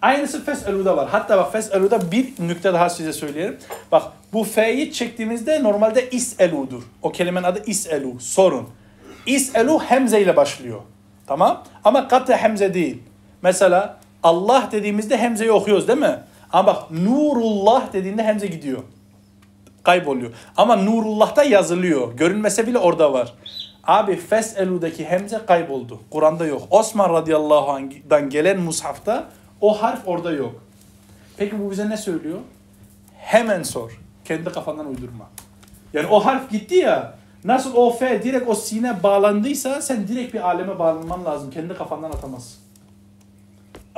Aynısı fes'elu'da var. Hatta bak fes'elu'da bir nükte daha size söyleyelim. Bak bu fe'yi çektiğimizde normalde is'elu'dur. O kelimenin adı is'elu. Sorun. İs'elu hemze ile başlıyor. Tamam? Ama katı hemze değil. Mesela Allah dediğimizde hemzeyi okuyoruz değil mi? Ama bak Nurullah dediğinde hemze gidiyor. Kayboluyor. Ama Nurullah'ta yazılıyor. Görünmese bile orada var. Abi Fes'elu'daki hemze kayboldu. Kur'an'da yok. Osman radıyallahu anh'dan gelen mushafta o harf orada yok. Peki bu bize ne söylüyor? Hemen sor. Kendi kafandan uydurma. Yani o harf gitti ya. Nasıl o F direkt o sine bağlandıysa sen direkt bir aleme bağlanman lazım. Kendi kafandan atamazsın.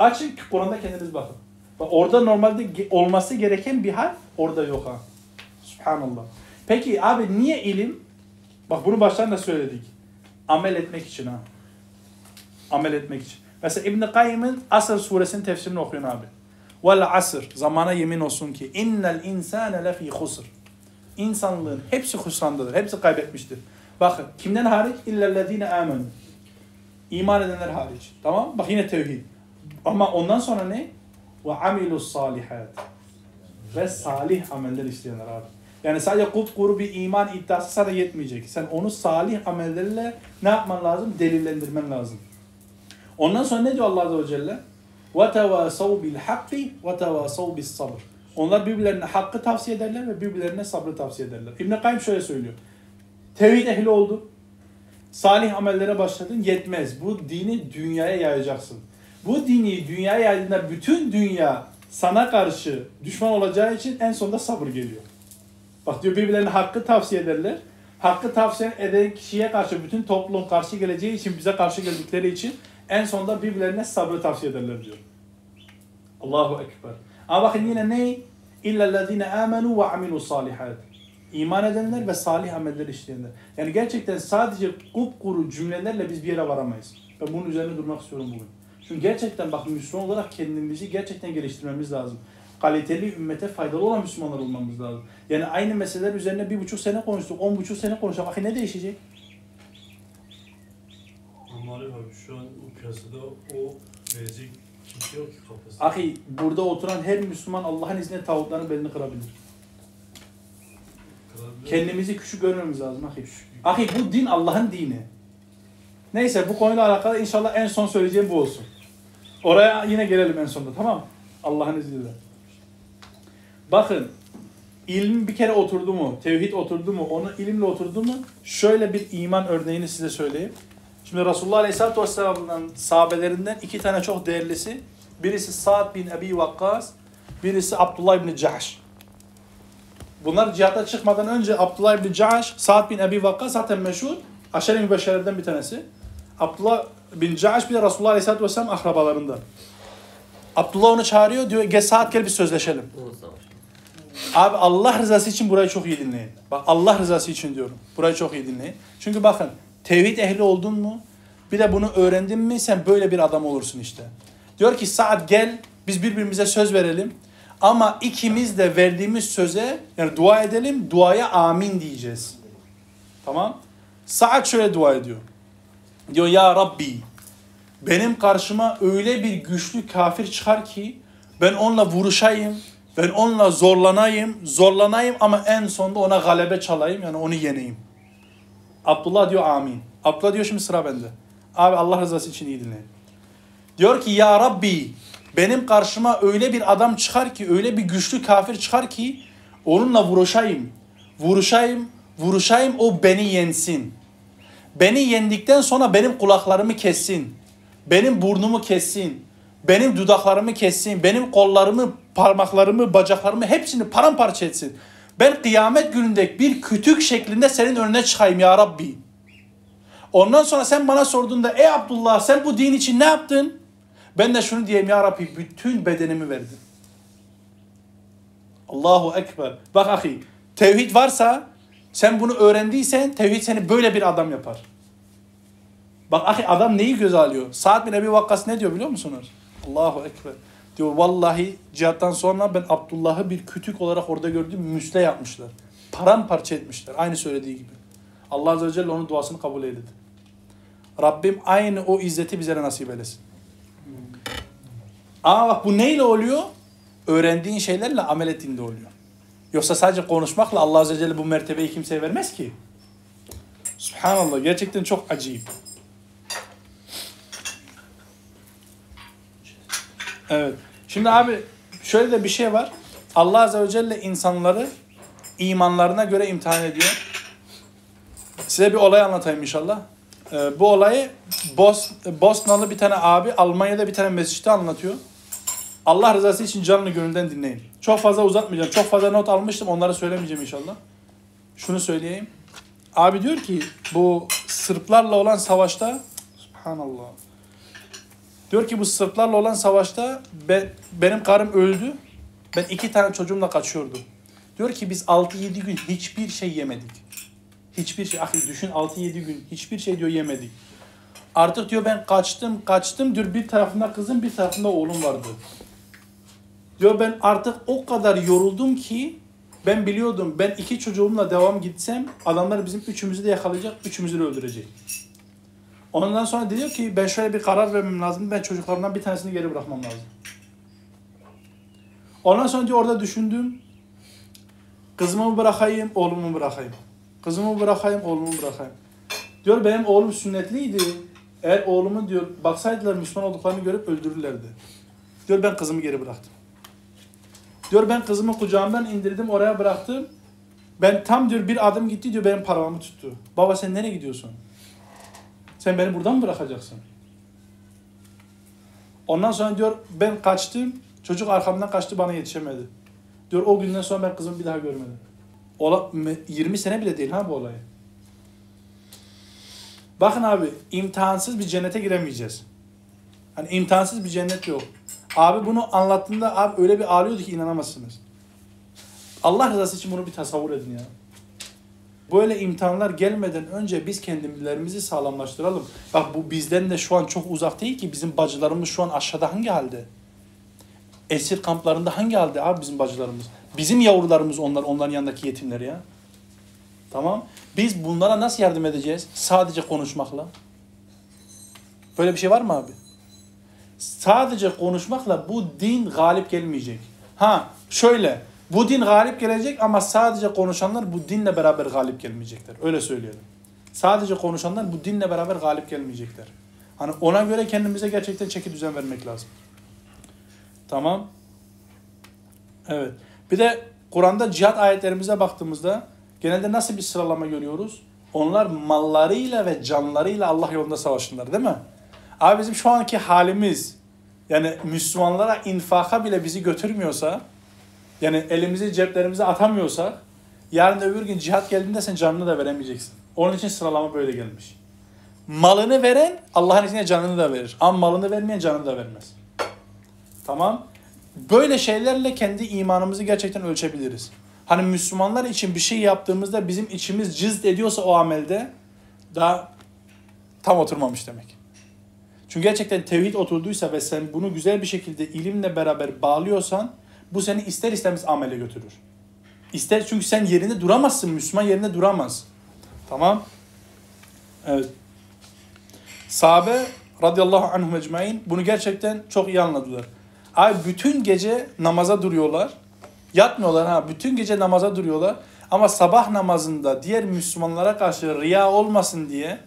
Açın Kur'an'da kendiniz bakın. Bak orada normalde olması gereken bir harf orada yok ha. Subhanallah. Peki abi niye ilim? Bak bunu baştan da söyledik. Amel etmek için ha. Amel etmek için. Mesela İbn-i Kayyım'ın Asr suresinin tefsirini okuyun abi. Vel asr. Zamana yemin olsun ki innel insane lefî husr. İnsanlığın hepsi husrandadır. Hepsi kaybetmiştir. Bakın kimden hariç? İllellezine amenu. İman edenler hariç. Tamam? Bak yine tevhid. Ama ondan sonra ne? Ve amilus salihat. Ve salih ameller işleyenler abi. Yani sadece kupkuru bir iman iddiası sana yetmeyecek. Sen onu salih amellerle ne yapman lazım? Delillendirmen lazım. Ondan sonra ne diyor Allah Azze ve Celle? وَتَوَاسَوْ بِالْحَقِّ وَتَوَاسَوْ بِالصَّبْرِ Onlar birbirlerine hakkı tavsiye ederler ve birbirlerine sabrı tavsiye ederler. İbn-i Kayyum şöyle söylüyor. Tevhid ehli oldu. Salih amellere başladın yetmez. Bu dini dünyaya yayacaksın. Bu dini dünyaya yaydığında bütün dünya sana karşı düşman olacağı için en sonunda sabır geliyor. Bak diyor birbirlerine hakkı tavsiye ederler. Hakkı tavsiye eden kişiye karşı bütün toplum karşı geleceği için bize karşı geldikleri için en sonunda birbirlerine sabrı tavsiye ederler diyor. Allahu Ekber. Ama bakın yine ne? İllellezine amenu ve amilu salihat. İman edenler ve salih ameller işleyenler. Yani gerçekten sadece kupkuru cümlelerle biz bir yere varamayız. Ben bunun üzerine durmak istiyorum bugün. Çünkü gerçekten bak Müslüman olarak kendimizi gerçekten geliştirmemiz lazım. Kaliteli ümmete faydalı olan Müslümanlar olmamız lazım. Yani aynı meseleler üzerine bir buçuk sene konuştuk, on buçuk sene konuştuk. Bakın ne değişecek? Ama abi şu an o piyasada o verecek kimse yok ki kafasında. Ahi burada oturan her Müslüman Allah'ın izniyle tağutların belini kırabilir. Kırabilir. Kendimizi küçük görmemiz lazım ahi. Ahi bu din Allah'ın dini. Neyse bu konuyla alakalı inşallah en son söyleyeceğim bu olsun. Oraya yine gelelim en sonunda tamam? Allah'ın izniyle. Bakın ilim bir kere oturdu mu, tevhid oturdu mu, onu ilimle oturdu mu şöyle bir iman örneğini size söyleyeyim. Şimdi Resulullah Aleyhisselatü Vesselam'ın sahabelerinden iki tane çok değerlisi. Birisi Sa'd bin Ebi Vakkas, birisi Abdullah bin Cahş. Bunlar cihata çıkmadan önce Abdullah bin Cahş, Sa'd bin Ebi Vakkas zaten meşhur. Aşere mübeşşerlerden bir tanesi. Abdullah bin Cahş bir de Resulullah Aleyhisselatü Vesselam akrabalarından. Abdullah onu çağırıyor diyor gel Sa'd gel bir sözleşelim. Abi Allah rızası için burayı çok iyi dinleyin. Bak Allah rızası için diyorum. Burayı çok iyi dinleyin. Çünkü bakın tevhid ehli oldun mu bir de bunu öğrendin mi sen böyle bir adam olursun işte. Diyor ki Saad gel biz birbirimize söz verelim. Ama ikimiz de verdiğimiz söze yani dua edelim duaya amin diyeceğiz. Tamam. Saad şöyle dua ediyor. Diyor ya Rabbi benim karşıma öyle bir güçlü kafir çıkar ki ben onunla vuruşayım, ben onunla zorlanayım, zorlanayım ama en sonunda ona galebe çalayım yani onu yeneyim. Abdullah diyor amin. Abdullah diyor şimdi sıra bende. Abi Allah rızası için iyi dinleyin. Diyor ki ya Rabbi benim karşıma öyle bir adam çıkar ki öyle bir güçlü kafir çıkar ki onunla vuruşayım. Vuruşayım, vuruşayım o beni yensin. Beni yendikten sonra benim kulaklarımı kessin. Benim burnumu kessin. Benim dudaklarımı kessin. Benim kollarımı, parmaklarımı, bacaklarımı hepsini paramparça etsin. Ben kıyamet gününde bir kütük şeklinde senin önüne çıkayım ya Rabbi. Ondan sonra sen bana sorduğunda ey Abdullah sen bu din için ne yaptın? Ben de şunu diyeyim ya Rabbi bütün bedenimi verdim. Allahu Ekber. Bak ahi tevhid varsa sen bunu öğrendiysen tevhid seni böyle bir adam yapar. Bak ahi adam neyi göze alıyor? Sa'd bin Ebi Vakkas ne diyor biliyor musunuz? Allahu Ekber. Diyor vallahi cihattan sonra ben Abdullah'ı bir kütük olarak orada gördüm müsle yapmışlar. Paramparça etmişler. Aynı söylediği gibi. Allah Azze ve Celle onun duasını kabul eyledi. Rabbim aynı o izzeti bize nasip eylesin. Ama bak bu neyle oluyor? Öğrendiğin şeylerle amel ettiğinde oluyor. Yoksa sadece konuşmakla Allah Azze ve Celle bu mertebeyi kimseye vermez ki. Subhanallah gerçekten çok acayip. Evet. Şimdi abi şöyle de bir şey var. Allah Azze ve Celle insanları imanlarına göre imtihan ediyor. Size bir olay anlatayım inşallah. Ee, bu olayı Bos, Bosnalı bir tane abi Almanya'da bir tane mescitte anlatıyor. Allah rızası için canlı gönülden dinleyin. Çok fazla uzatmayacağım. Çok fazla not almıştım. Onları söylemeyeceğim inşallah. Şunu söyleyeyim. Abi diyor ki bu Sırplarla olan savaşta Subhanallah. Diyor ki bu Sırplarla olan savaşta ben, benim karım öldü. Ben iki tane çocuğumla kaçıyordum. Diyor ki biz 6-7 gün hiçbir şey yemedik. Hiçbir şey. Ahi düşün 6-7 gün hiçbir şey diyor yemedik. Artık diyor ben kaçtım kaçtım diyor bir tarafında kızım bir tarafında oğlum vardı. Diyor ben artık o kadar yoruldum ki ben biliyordum ben iki çocuğumla devam gitsem adamlar bizim üçümüzü de yakalayacak üçümüzü de öldürecek. Ondan sonra diyor ki ben şöyle bir karar vermem lazım. Ben çocuklarımdan bir tanesini geri bırakmam lazım. Ondan sonra diyor orada düşündüm. Kızımı mı bırakayım, oğlumu mu bırakayım? Kızımı bırakayım, oğlumu bırakayım. Diyor benim oğlum sünnetliydi. Eğer oğlumun diyor baksaydılar Müslüman olduklarını görüp öldürürlerdi. Diyor ben kızımı geri bıraktım. Diyor ben kızımı kucağımdan indirdim oraya bıraktım. Ben tam diyor bir adım gitti diyor benim parmağımı tuttu. Baba sen nereye gidiyorsun? Sen beni buradan mı bırakacaksın? Ondan sonra diyor ben kaçtım. Çocuk arkamdan kaçtı bana yetişemedi. Diyor o günden sonra ben kızımı bir daha görmedim. Ola, 20 sene bile değil ha bu olay. Bakın abi imtihansız bir cennete giremeyeceğiz. Hani imtihansız bir cennet yok. Abi bunu anlattığında abi öyle bir ağlıyordu ki inanamazsınız. Allah rızası için bunu bir tasavvur edin ya. Böyle imtihanlar gelmeden önce biz kendilerimizi sağlamlaştıralım. Bak bu bizden de şu an çok uzak değil ki bizim bacılarımız şu an aşağıda hangi halde? Esir kamplarında hangi halde abi bizim bacılarımız? Bizim yavrularımız onlar, onların yanındaki yetimler ya. Tamam. Biz bunlara nasıl yardım edeceğiz? Sadece konuşmakla. Böyle bir şey var mı abi? Sadece konuşmakla bu din galip gelmeyecek. Ha şöyle bu din galip gelecek ama sadece konuşanlar bu dinle beraber galip gelmeyecekler. Öyle söyleyelim. Sadece konuşanlar bu dinle beraber galip gelmeyecekler. Hani ona göre kendimize gerçekten çeki düzen vermek lazım. Tamam. Evet. Bir de Kur'an'da cihat ayetlerimize baktığımızda genelde nasıl bir sıralama görüyoruz? Onlar mallarıyla ve canlarıyla Allah yolunda savaşırlar değil mi? Abi bizim şu anki halimiz yani Müslümanlara infaka bile bizi götürmüyorsa yani elimizi ceplerimize atamıyorsak yarın öbür gün cihat geldiğinde sen canını da veremeyeceksin. Onun için sıralama böyle gelmiş. Malını veren Allah'ın izniyle canını da verir. Ama malını vermeyen canını da vermez. Tamam. Böyle şeylerle kendi imanımızı gerçekten ölçebiliriz. Hani Müslümanlar için bir şey yaptığımızda bizim içimiz cızd ediyorsa o amelde daha tam oturmamış demek. Çünkü gerçekten tevhid oturduysa ve sen bunu güzel bir şekilde ilimle beraber bağlıyorsan bu seni ister istemez amele götürür. İster çünkü sen yerinde duramazsın. Müslüman yerinde duramaz. Tamam. Evet. Sahabe radıyallahu anhum ecmain bunu gerçekten çok iyi anladılar. Abi bütün gece namaza duruyorlar. Yatmıyorlar ha. Bütün gece namaza duruyorlar. Ama sabah namazında diğer Müslümanlara karşı riya olmasın diye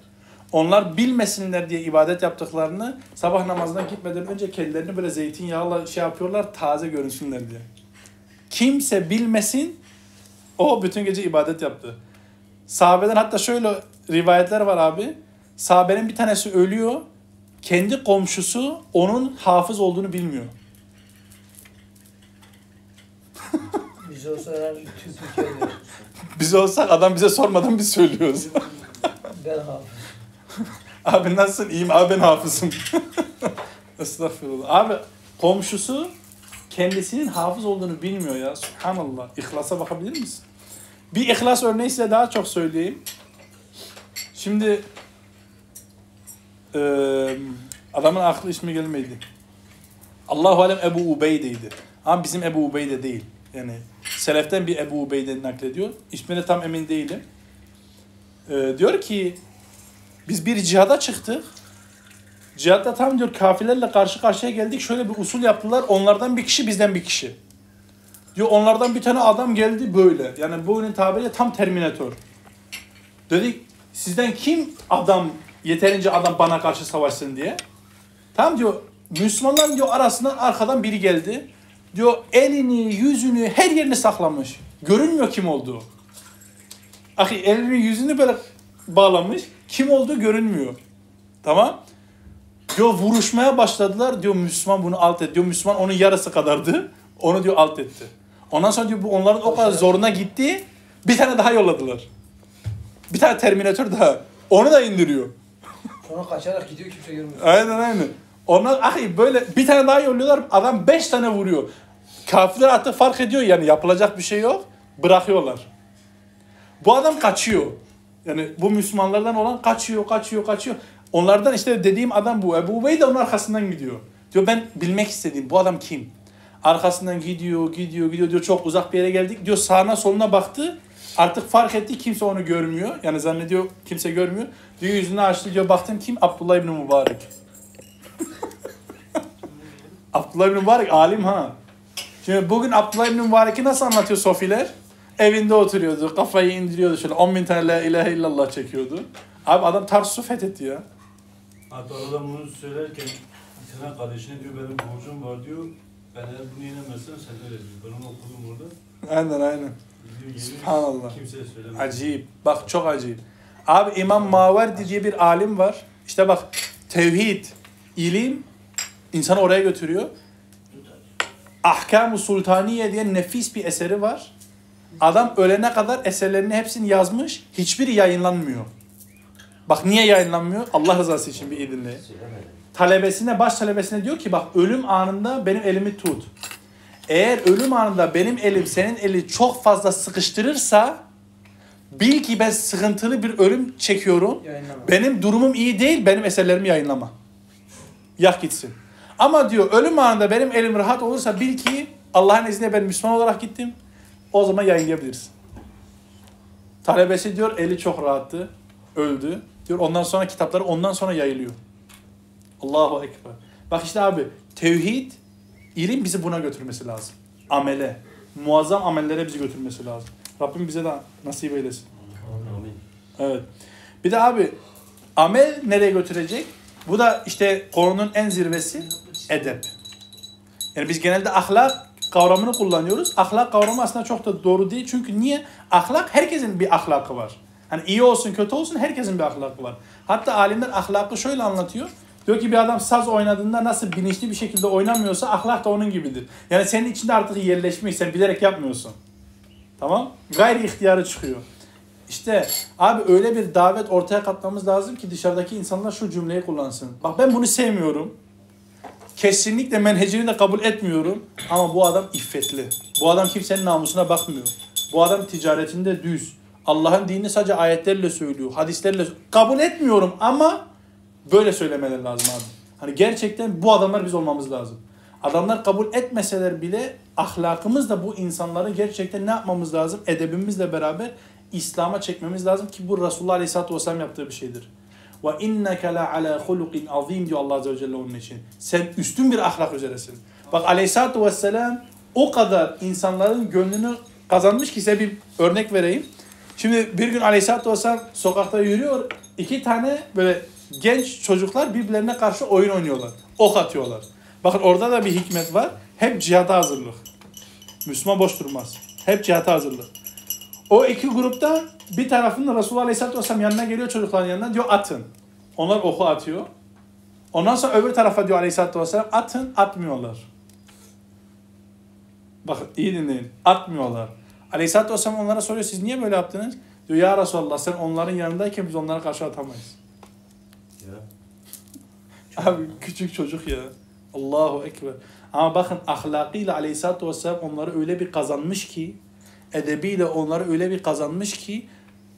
onlar bilmesinler diye ibadet yaptıklarını sabah namazına gitmeden önce kendilerini böyle zeytinyağıyla şey yapıyorlar taze görünsünler diye. Kimse bilmesin o bütün gece ibadet yaptı. Sahabeden hatta şöyle rivayetler var abi. Sahabenin bir tanesi ölüyor. Kendi komşusu onun hafız olduğunu bilmiyor. Biz olsa herhalde tüm Türkiye'de Biz olsak adam bize sormadan biz söylüyoruz. ben hafız. Abi nasılsın? İyiyim abi ben hafızım. Estağfurullah. Abi komşusu kendisinin hafız olduğunu bilmiyor ya. Subhanallah. İhlasa bakabilir misin? Bir ihlas örneği size daha çok söyleyeyim. Şimdi eee, adamın aklı ismi gelmedi. Allahu alem Ebu Ubeyde'ydi. Ama bizim Ebu Ubeyde değil. Yani seleften bir Ebu Ubeyde naklediyor. İsmine tam emin değilim. Eee, diyor ki biz bir cihada çıktık. Cihatta tam diyor kafilerle karşı karşıya geldik. Şöyle bir usul yaptılar. Onlardan bir kişi bizden bir kişi. Diyor onlardan bir tane adam geldi böyle. Yani bu oyunun tabiriyle tam Terminator. Dedik sizden kim adam yeterince adam bana karşı savaşsın diye. Tam diyor Müslümanların diyor arasından arkadan biri geldi. Diyor elini, yüzünü, her yerini saklamış. Görünmüyor kim olduğu. Ahi elini, yüzünü böyle bağlamış. Kim olduğu görünmüyor. Tamam. Diyor vuruşmaya başladılar. Diyor Müslüman bunu alt etti. Diyor Müslüman onun yarısı kadardı. Onu diyor alt etti. Ondan sonra diyor bu onların o kadar zoruna gitti. Bir tane daha yolladılar. Bir tane Terminator daha. Onu da indiriyor. Sonra kaçarak gidiyor kimse görmüyor. Aynen aynen. Onlar ahi böyle bir tane daha yolluyorlar. Adam beş tane vuruyor. Kafirler artık fark ediyor yani yapılacak bir şey yok. Bırakıyorlar. Bu adam kaçıyor. Yani bu Müslümanlardan olan kaçıyor, kaçıyor, kaçıyor. Onlardan işte dediğim adam bu. Ebu Ubey de onun arkasından gidiyor. Diyor ben bilmek istediğim bu adam kim? Arkasından gidiyor, gidiyor, gidiyor diyor çok uzak bir yere geldik. Diyor sağına soluna baktı. Artık fark etti kimse onu görmüyor. Yani zannediyor kimse görmüyor. Diyor yüzünü açtı diyor baktım kim? Abdullah İbni Mübarek. Abdullah İbni Mübarek alim ha. Şimdi bugün Abdullah İbni Mübarek'i nasıl anlatıyor sofiler? Evinde oturuyordu, kafayı indiriyordu şöyle 10 bin tane la ilahe illallah çekiyordu. Abi adam Tarsus'u fethetti ya. Hatta adam bunu söylerken bir tane kardeşine diyor benim borcum var diyor. Ben eğer bunu yenemezsem sen öyle diyor. Ben onu okudum orada. Aynen aynen. Diyor, Subhanallah. Kimseye söylemem. Acayip. Bak çok acayip. Abi İmam Maverdi diye bir alim var. İşte bak tevhid, ilim insanı oraya götürüyor. Ahkam-ı Sultaniye diye nefis bir eseri var. Adam ölene kadar eserlerini hepsini yazmış. Hiçbiri yayınlanmıyor. Bak niye yayınlanmıyor? Allah rızası için bir iyi dinleyin. Talebesine, baş talebesine diyor ki bak ölüm anında benim elimi tut. Eğer ölüm anında benim elim senin eli çok fazla sıkıştırırsa bil ki ben sıkıntılı bir ölüm çekiyorum. Yayınlama. Benim durumum iyi değil, benim eserlerimi yayınlama. Yak gitsin. Ama diyor ölüm anında benim elim rahat olursa bil ki Allah'ın izniyle ben Müslüman olarak gittim. O zaman yayınlayabilirsin. Talebesi diyor eli çok rahattı. Öldü. Diyor ondan sonra kitapları ondan sonra yayılıyor. Allahu Ekber. Bak işte abi tevhid ilim bizi buna götürmesi lazım. Amele. Muazzam amellere bizi götürmesi lazım. Rabbim bize de nasip eylesin. Amin. Evet. Bir de abi amel nereye götürecek? Bu da işte konunun en zirvesi edep. Yani biz genelde ahlak kavramını kullanıyoruz. Ahlak kavramı aslında çok da doğru değil. Çünkü niye? Ahlak herkesin bir ahlakı var. Hani iyi olsun kötü olsun herkesin bir ahlakı var. Hatta alimler ahlakı şöyle anlatıyor. Diyor ki bir adam saz oynadığında nasıl bilinçli bir şekilde oynamıyorsa ahlak da onun gibidir. Yani senin içinde artık yerleşmiş, sen bilerek yapmıyorsun. Tamam? Gayri ihtiyarı çıkıyor. İşte abi öyle bir davet ortaya katmamız lazım ki dışarıdaki insanlar şu cümleyi kullansın. Bak ben bunu sevmiyorum. Kesinlikle menhecini de kabul etmiyorum. Ama bu adam iffetli. Bu adam kimsenin namusuna bakmıyor. Bu adam ticaretinde düz. Allah'ın dinini sadece ayetlerle söylüyor. Hadislerle kabul etmiyorum ama böyle söylemeler lazım abi. Hani gerçekten bu adamlar biz olmamız lazım. Adamlar kabul etmeseler bile ahlakımız da bu insanları gerçekten ne yapmamız lazım? Edebimizle beraber İslam'a çekmemiz lazım ki bu Resulullah Aleyhisselatü Vesselam yaptığı bir şeydir. Ve inneke la ala hulukin azim diyor Allah Azze ve Celle onun için. Sen üstün bir ahlak üzeresin. Bak Aleyhisselatü Vesselam o kadar insanların gönlünü kazanmış ki size bir örnek vereyim. Şimdi bir gün Aleyhisselatü Vesselam sokakta yürüyor. iki tane böyle genç çocuklar birbirlerine karşı oyun oynuyorlar. Ok atıyorlar. Bakın orada da bir hikmet var. Hep cihata hazırlık. Müslüman boş durmaz. Hep cihata hazırlık. O iki grupta bir tarafının Resulullah Aleyhisselatü Vesselam yanına geliyor çocukların yanına diyor atın. Onlar oku atıyor. Ondan sonra öbür tarafa diyor Aleyhisselatü Vesselam atın atmıyorlar. Bakın iyi dinleyin. Atmıyorlar. Aleyhisselatü Vesselam onlara soruyor siz niye böyle yaptınız? Diyor ya Resulallah sen onların yanındayken biz onlara karşı atamayız. Ya. Abi küçük çocuk ya. Allahu Ekber. Ama bakın ahlakıyla Aleyhisselatü Vesselam onları öyle bir kazanmış ki edebiyle onları öyle bir kazanmış ki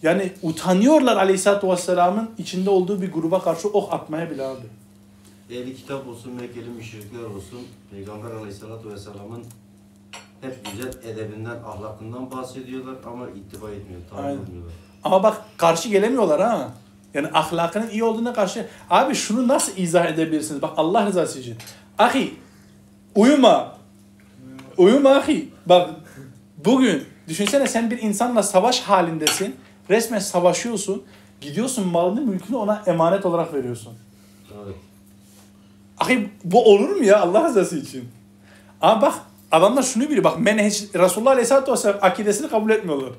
yani utanıyorlar Aleyhisselatü Vesselam'ın içinde olduğu bir gruba karşı ok atmaya bile abi. Ehli kitap olsun, Mekkeli müşrikler olsun, Peygamber Aleyhisselatü Vesselam'ın hep güzel edebinden, ahlakından bahsediyorlar ama ittiba etmiyor, tabi. Ama bak karşı gelemiyorlar ha. Yani ahlakının iyi olduğuna karşı. Abi şunu nasıl izah edebilirsiniz? Bak Allah rızası için. Ahi uyuma. Uyuma ahi. Bak bugün düşünsene sen bir insanla savaş halindesin. Resmen savaşıyorsun. Gidiyorsun malını mülkünü ona emanet olarak veriyorsun. Evet. Ahi bu olur mu ya Allah rızası için? Ama bak adamlar şunu biliyor. Bak menheç, Resulullah Aleyhisselatü Vesselam akidesini kabul etmiyorlar.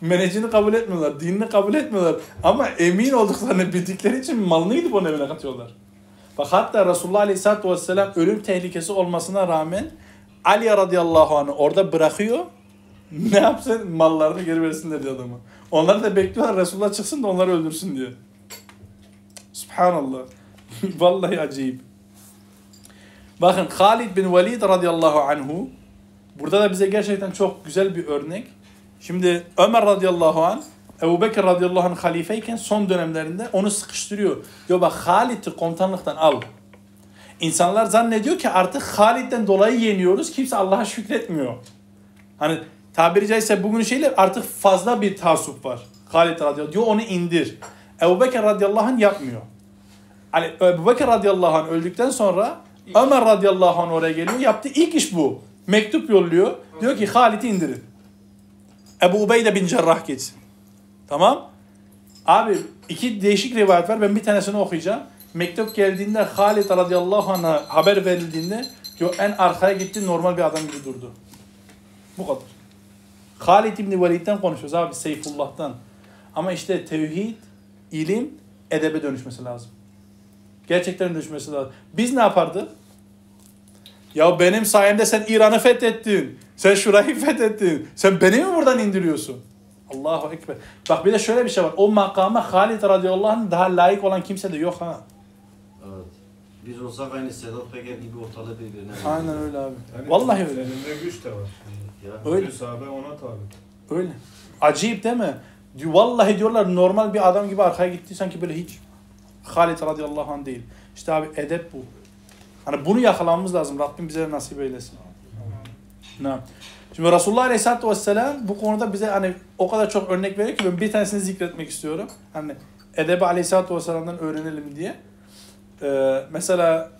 Menhecini kabul etmiyorlar. Dinini kabul etmiyorlar. Ama emin olduklarını bildikleri için malını gidip onun evine katıyorlar. Bak hatta Resulullah Aleyhisselatü Vesselam ölüm tehlikesi olmasına rağmen Ali radıyallahu anh'ı orada bırakıyor. Ne yapsın? Mallarını geri versinler diyor adamı. Onlar da bekliyorlar Resulullah çıksın da onları öldürsün diye. Subhanallah. Vallahi acayip. Bakın Halid bin Velid radıyallahu anhu burada da bize gerçekten çok güzel bir örnek. Şimdi Ömer radıyallahu anh Ebu Bekir radıyallahu anh halifeyken son dönemlerinde onu sıkıştırıyor. Diyor bak Halid'i komutanlıktan al. İnsanlar zannediyor ki artık Halid'den dolayı yeniyoruz. Kimse Allah'a şükretmiyor. Hani tabiri caizse bugün şeyle artık fazla bir taassup var. Halid radıyallahu diyor onu indir. Ebu Bekir radıyallahu anh yapmıyor. Hani Ebu Bekir radıyallahu anh öldükten sonra Ömer radıyallahu anh oraya geliyor. Yaptığı ilk iş bu. Mektup yolluyor. Diyor ki Halid'i indirin. Ebu Ubeyde bin Cerrah geçsin. Tamam. Abi iki değişik rivayet var. Ben bir tanesini okuyacağım. mektup geldiğinde Halid radıyallahu anh'a haber verildiğinde diyor en arkaya gitti normal bir adam gibi durdu. Bu kadar. Halid İbni Velid'den konuşuyoruz abi Seyfullah'tan. Ama işte tevhid, ilim, edebe dönüşmesi lazım. Gerçekten dönüşmesi lazım. Biz ne yapardık? Ya benim sayemde sen İran'ı fethettin. Sen şurayı fethettin. Sen beni mi buradan indiriyorsun? Allahu Ekber. Bak bir de şöyle bir şey var. O makama Halid radıyallahu anh daha layık olan kimse de yok ha. Evet. Biz olsak aynı Sedat Peker gibi ortalığı birbirine Aynen öyle abi. Yani Vallahi öyle. Elinde güç de var. Ya. Öyle. Sahabe ona tabi. Öyle. Acayip değil mi? Vallahi diyorlar normal bir adam gibi arkaya gitti sanki böyle hiç Halid radıyallahu anh değil. İşte abi edep bu. Hani bunu yakalamamız lazım. Rabbim bize nasip eylesin. Ne? Şimdi Resulullah Aleyhisselatü Vesselam bu konuda bize hani o kadar çok örnek veriyor ki ben bir tanesini zikretmek istiyorum. Hani edebi Aleyhisselatü Vesselam'dan öğrenelim diye. Ee, mesela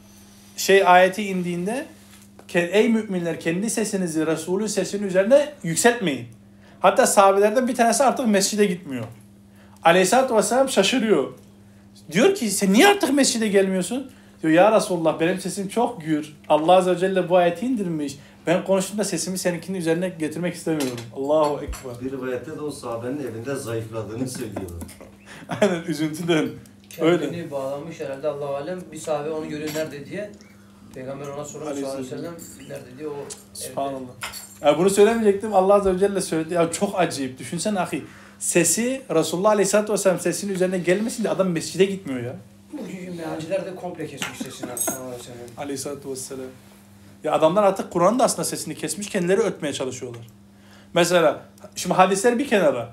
şey ayeti indiğinde "Ke- ey müminler kendi sesinizi Resulü sesinin üzerine yükseltmeyin. Hatta sahabelerden bir tanesi artık mescide gitmiyor. Aleyhisselatü Vesselam şaşırıyor. Diyor ki sen niye artık mescide gelmiyorsun? Diyor ya Resulullah benim sesim çok gür. Allah Azze ve Celle bu ayeti indirmiş. Ben konuştuğumda sesimi seninkinin üzerine getirmek istemiyorum. Allahu Ekber. Bir rivayette de o sahabenin evinde zayıfladığını söylüyorlar. Aynen üzüntüden. Öyle. Kendini bağlamış herhalde Allah alem. Bir sahabe onu görüyor nerede diye. Peygamber ona soruyor sallallahu aleyhi ve sellem nerede diye o evde. Subhanallah. Ya bunu söylemeyecektim. Allah Azze ve Celle söyledi. Ya çok acayip. Düşünsene ahi. Sesi Resulullah Aleyhisselatü Vesselam sesinin üzerine gelmesin diye adam mescide gitmiyor ya. Bugünkü mealciler de komple kesmiş sesini. Aleyhisselatü Vesselam. Ya adamlar artık Kur'an'ın da aslında sesini kesmiş. Kendileri ötmeye çalışıyorlar. Mesela şimdi hadisler bir kenara.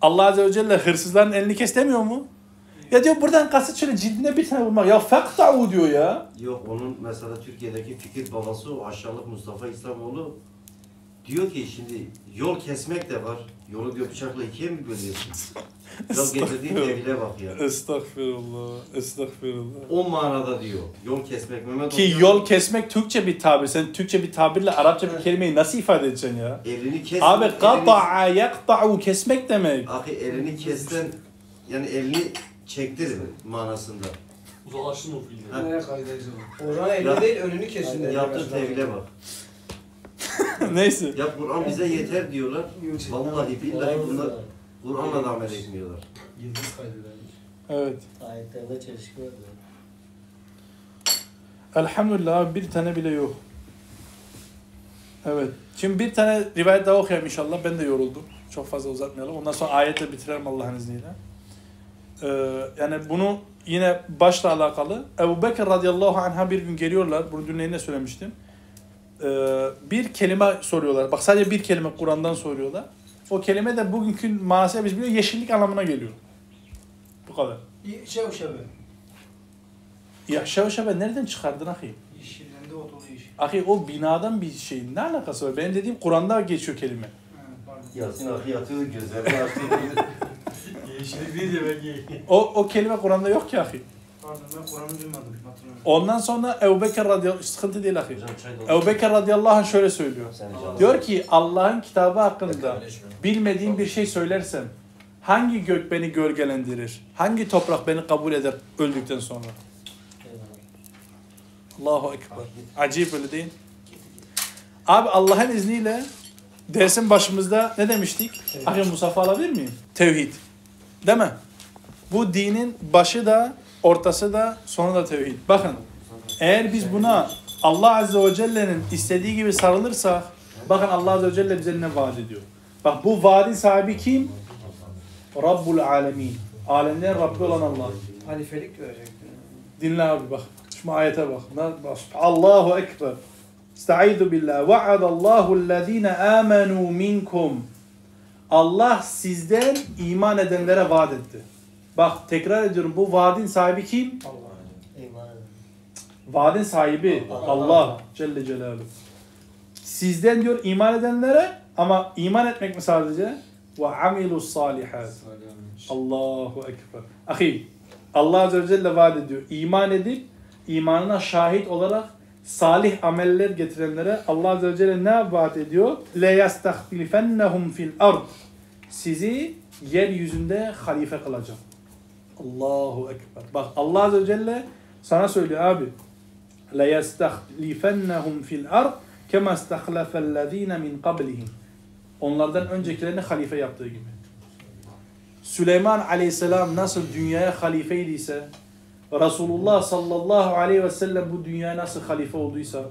Allah Azze ve Celle hırsızların elini kes demiyor mu? Ya diyor buradan kasıt şöyle cildine bir tane vurmak. Ya fekta'u diyor ya. Yok onun mesela Türkiye'deki fikir babası o aşağılık Mustafa İslamoğlu diyor ki şimdi yol kesmek de var. Yolu diyor bıçakla ikiye mi bölüyorsun? Yol getirdiğin devile bak ya. Estağfirullah. Estağfirullah. O manada diyor. Yol kesmek Mehmet Ki Hoca, yol kesmek Türkçe bir tabir. Sen Türkçe bir tabirle Arapça bir kelimeyi nasıl ifade edeceksin ya? elini kes. Abi elini- kata'a yakta'u kesmek demek. Ahi elini kesten yani elini çektir manasında. Uzaklaştın o filmden. Nereye kaydedeceğiz onu? Oranın elini değil önünü kesin dedi. Yaptığı tevhile bak. Neyse. Ya Kur'an bize yeter diyorlar. Vallahi billahi bunlar Kur'an'la da amel etmiyorlar. Yıldız kaydedenmiş. Evet. Ayetlerde çelişki var. Elhamdülillah bir tane bile yok. Evet. Şimdi bir tane rivayet daha okuyayım inşallah. Ben de yoruldum. Çok fazla uzatmayalım. Ondan sonra ayetle bitirelim Allah'ın izniyle. Ee, yani bunu yine başla alakalı. Ebu Bekir radıyallahu anh'a bir gün geliyorlar. Bunu dün yine söylemiştim. Ee, bir kelime soruyorlar. Bak sadece bir kelime Kur'an'dan soruyorlar. O kelime de bugünkü manasıyla biz biliyoruz yeşillik anlamına geliyor. Bu kadar. Şey şey Ya şevşebe nereden çıkardın ahi? Yeşillendi otolu yeşil. Ahi o binadan bir şey ne alakası var? Benim dediğim Kur'an'da geçiyor kelime. Yasin ahi yatıyor gözlerini açtı. Belki. O, o kelime Kur'an'da yok ki ahi. Pardon ben Kur'an'ı duymadım. Hatırlamıyorum. Ondan sonra Ebu Bekir radıyallahu sıkıntı değil ahi. Ebu Bekir radıyallahu anh şöyle söylüyor. Diyor ki Allah'ın kitabı hakkında bilmediğim bir şey söylersem hangi gök beni gölgelendirir? Hangi toprak beni kabul eder öldükten sonra? Allahu Ekber. Acayip öyle değil. Abi Allah'ın izniyle dersin başımızda ne demiştik? Ahi Musaf'a alabilir miyim? Tevhid. Değil mi? Bu dinin başı da, ortası da, sonu da tevhid. Bakın eğer biz buna Allah Azze ve Celle'nin istediği gibi sarılırsak bakın Allah Azze ve Celle bize ne vaat ediyor. Bak bu vaadin sahibi kim? Rabbul Alemin. Alemlerin Rabbi olan Allah. Halifelik verecekti. Dinle abi bak. Şu ayete bak. Allahu Ekber. Estaizu billah. Va'adallahu allazine amenu minkum. Allah sizden iman edenlere vaat etti. Bak tekrar ediyorum bu vaadin sahibi kim? Eyvallah. Vaadin sahibi Allah Celle Celaluhu. Sizden diyor iman edenlere ama iman etmek mi sadece? Ve amilus salihat. Allahu Ekber. Ahi Allah Azze ve Celle vaat ediyor. İman edip imanına şahit olarak salih ameller getirenlere Allah Azze ve Celle ne vaat ediyor? Le yastahfilfennehum fil ard. Sizi yeryüzünde halife kılacağım. Allahu Ekber. Bak Allah Azze ve Celle Sana söylüyor abi. لَيَسْتَخْلِفَنَّهُمْ فِي الْأَرْضِ كَمَا اسْتَخْلَفَ الَّذ۪ينَ مِنْ قَبْلِهِمْ Onlardan öncekilerini halife yaptığı gibi. Süleyman aleyhisselam nasıl dünyaya halifeliyse, Resulullah sallallahu aleyhi ve sellem bu dünyaya nasıl halife olduysa,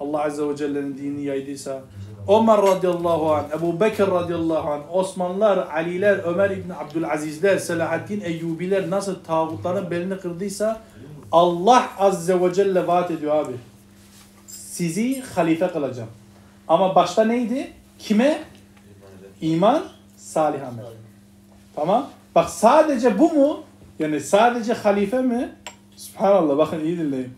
Allah azze ve celle'nin dinini yaydıysa, Ömer radıyallahu anh, Ebu Bekir radıyallahu anh, Osmanlılar, Aliler, Ömer İbni Abdülazizler, Selahaddin Eyyubiler nasıl tağutların belini kırdıysa Allah azze ve celle vaat ediyor abi. Sizi halife kılacağım. Ama başta neydi? Kime? İman, salih amel. Tamam. Bak sadece bu mu? Yani sadece halife mi? Subhanallah bakın iyi dinleyin.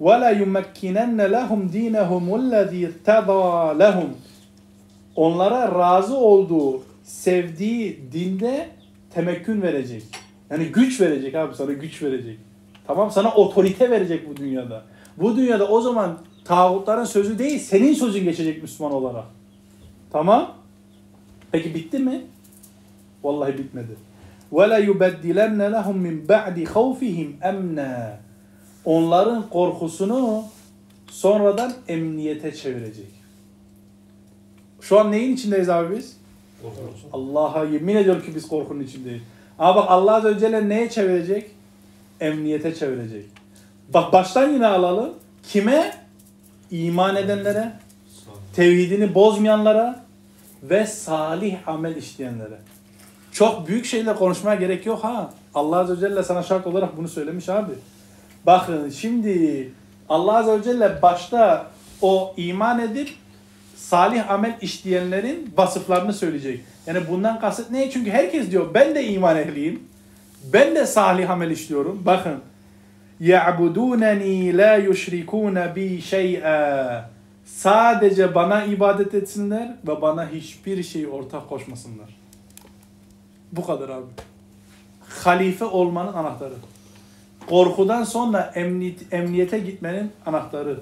وَلَا يُمَكِّنَنَّ لَهُمْ دِينَهُمُ الَّذ۪ي ارْتَضَى لَهُمْ Onlara razı olduğu, sevdiği dinde temekkün verecek. Yani güç verecek abi sana güç verecek. Tamam sana otorite verecek bu dünyada. Bu dünyada o zaman tağutların sözü değil senin sözün geçecek Müslüman olarak. Tamam. Peki bitti mi? Vallahi bitmedi. وَلَا يُبَدِّلَنَّ لَهُمْ مِنْ بَعْدِ خَوْفِهِمْ اَمْنًا Onların korkusunu sonradan emniyete çevirecek. Şu an neyin içindeyiz abi biz? Allah'a yemin ediyorum ki biz korkunun içindeyiz. Ama bak Allah Azze ve Celle neye çevirecek? Emniyete çevirecek. Bak baştan yine alalım. Kime? İman edenlere, tevhidini bozmayanlara ve salih amel işleyenlere. Çok büyük şeyle konuşmaya gerek yok ha. Allah Azze ve Celle sana şart olarak bunu söylemiş abi. Bakın şimdi Allah Azze ve Celle başta o iman edip salih amel işleyenlerin vasıflarını söyleyecek. Yani bundan kasıt ne? Çünkü herkes diyor ben de iman ehliyim. Ben de salih amel işliyorum. Bakın. يَعْبُدُونَنِي لَا يُشْرِكُونَ بِي شَيْئًا Sadece bana ibadet etsinler ve bana hiçbir şey ortak koşmasınlar. Bu kadar abi. Halife olmanın anahtarı. Korkudan sonra emniyet, emniyete gitmenin anahtarı.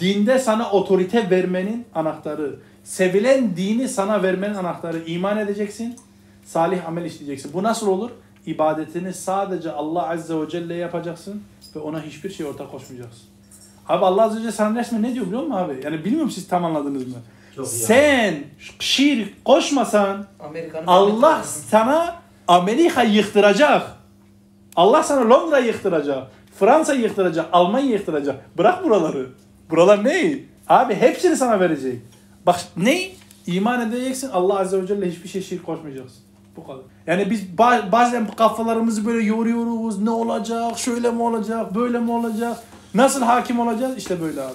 Dinde sana otorite vermenin anahtarı. Sevilen dini sana vermenin anahtarı. İman edeceksin. Salih amel işleyeceksin. Bu nasıl olur? İbadetini sadece Allah Azze ve Celle yapacaksın ve ona hiçbir şey ortak koşmayacaksın. Abi Allah Azze ve Celle sana resmen ne diyor biliyor musun abi? Yani bilmiyorum siz tam anladınız mı? Çok Sen şirk koşmasan Allah sana Amerika yıktıracak. Allah sana Londra yıktıracak. Fransa yıktıracak. Almanya yıktıracak. Bırak buraları. Buralar ne? Abi hepsini sana verecek. Bak ne? İman edeceksin. Allah Azze ve Celle hiçbir şey şirk koşmayacaksın. Bu kadar. Yani biz ba- bazen kafalarımızı böyle yoruyoruz. Ne olacak? Şöyle mi olacak? Böyle mi olacak? Nasıl hakim olacağız? İşte böyle abi.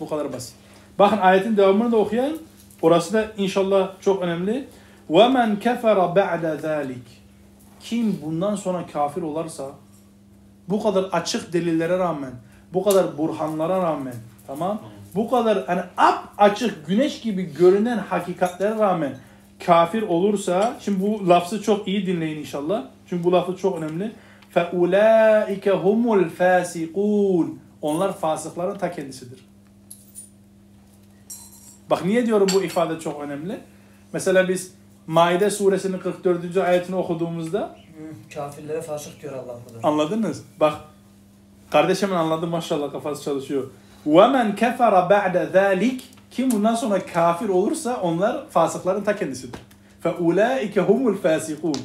Bu kadar basit. Bakın ayetin devamını da okuyayım. Orası da inşallah çok önemli. وَمَنْ كَفَرَ بَعْدَ ذَٰلِكِ Kim bundan sonra kafir olarsa bu kadar açık delillere rağmen, bu kadar burhanlara rağmen, tamam? Bu kadar hani ap açık güneş gibi görünen hakikatlere rağmen kafir olursa, şimdi bu lafzı çok iyi dinleyin inşallah. Çünkü bu lafı çok önemli. فَاُولَٰئِكَ هُمُ الْفَاسِقُونَ Onlar fasıkların ta kendisidir. Bak niye diyorum bu ifade çok önemli? Mesela biz Maide suresinin 44. ayetini okuduğumuzda Hı, Kafirlere fasık diyor Allah burada. Anladınız? Bak kardeşimin anladı maşallah kafası çalışıyor. وَمَنْ كَفَرَ بَعْدَ ذَٰلِكِ Kim bundan sonra kafir olursa onlar fasıkların ta kendisidir. فَاُولَٰئِكَ هُمُ الْفَاسِقُونَ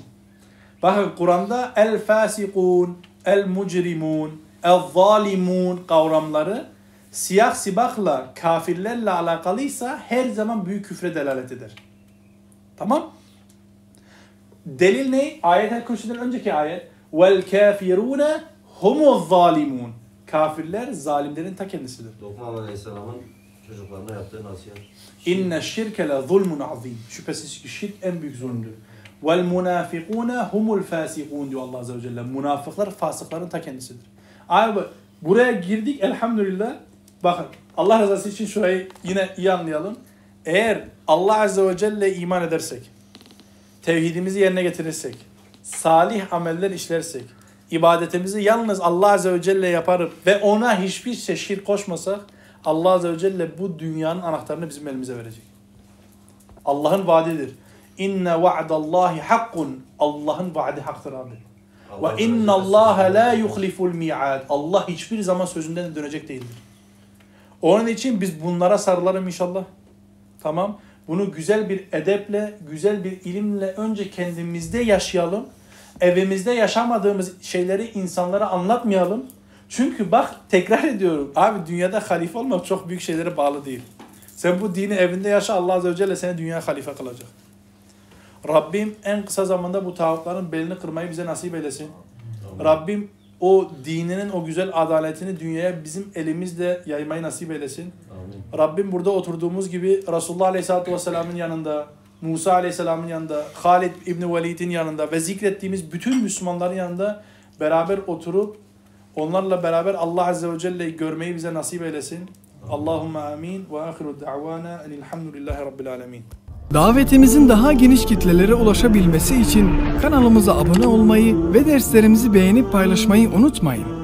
Bakın Kur'an'da el-fasikun, el-mucrimun, el-zalimun kavramları siyah sibakla kafirlerle alakalıysa her zaman büyük küfre delalet eder. Tamam? Delil ne? Ayet-el Kürsü'den önceki ayet. Vel kafirune humuz zalimun. Kafirler zalimlerin ta kendisidir. Lokman Aleyhisselam'ın çocuklarına yaptığı nasihat. İnne şirke le zulmun azim. Şüphesiz ki şirk en büyük zulümdür. Vel munafikune humul fasikun diyor Allah Azze ve Celle. Münafıklar fasıkların ta kendisidir. Abi buraya girdik elhamdülillah. Bakın Allah rızası için şurayı yine iyi anlayalım. Eğer Allah Azze ve Celle iman edersek, tevhidimizi yerine getirirsek, salih ameller işlersek, ibadetimizi yalnız Allah Azze ve Celle yaparıp ve ona hiçbir şey şirk koşmasak, Allah Azze ve Celle bu dünyanın anahtarını bizim elimize verecek. Allah'ın vaadidir. İnne va'dallahi hakkun. Allah'ın vaadi haktır abi. Ve inna Allah la yuhliful mi'ad. Allah hiçbir zaman sözünden de dönecek değildir. Onun için biz bunlara sarılalım inşallah. Tamam. Bunu güzel bir edeple, güzel bir ilimle önce kendimizde yaşayalım. Evimizde yaşamadığımız şeyleri insanlara anlatmayalım. Çünkü bak tekrar ediyorum. Abi dünyada halife olmak çok büyük şeylere bağlı değil. Sen bu dini evinde yaşa Allah Azze ve Celle seni dünya halife kılacak. Rabbim en kısa zamanda bu tağutların belini kırmayı bize nasip eylesin. Rabbim o dininin o güzel adaletini dünyaya bizim elimizle yaymayı nasip eylesin. Amin. Rabbim burada oturduğumuz gibi Resulullah Aleyhisselatü Vesselam'ın yanında, Musa Aleyhisselam'ın yanında, Halid İbni Velid'in yanında ve zikrettiğimiz bütün Müslümanların yanında beraber oturup onlarla beraber Allah Azze ve Celle'yi görmeyi bize nasip eylesin. Allahümme amin ve ahiru da'vana elhamdülillahi rabbil alemin. Davetimizin daha geniş kitlelere ulaşabilmesi için kanalımıza abone olmayı ve derslerimizi beğenip paylaşmayı unutmayın.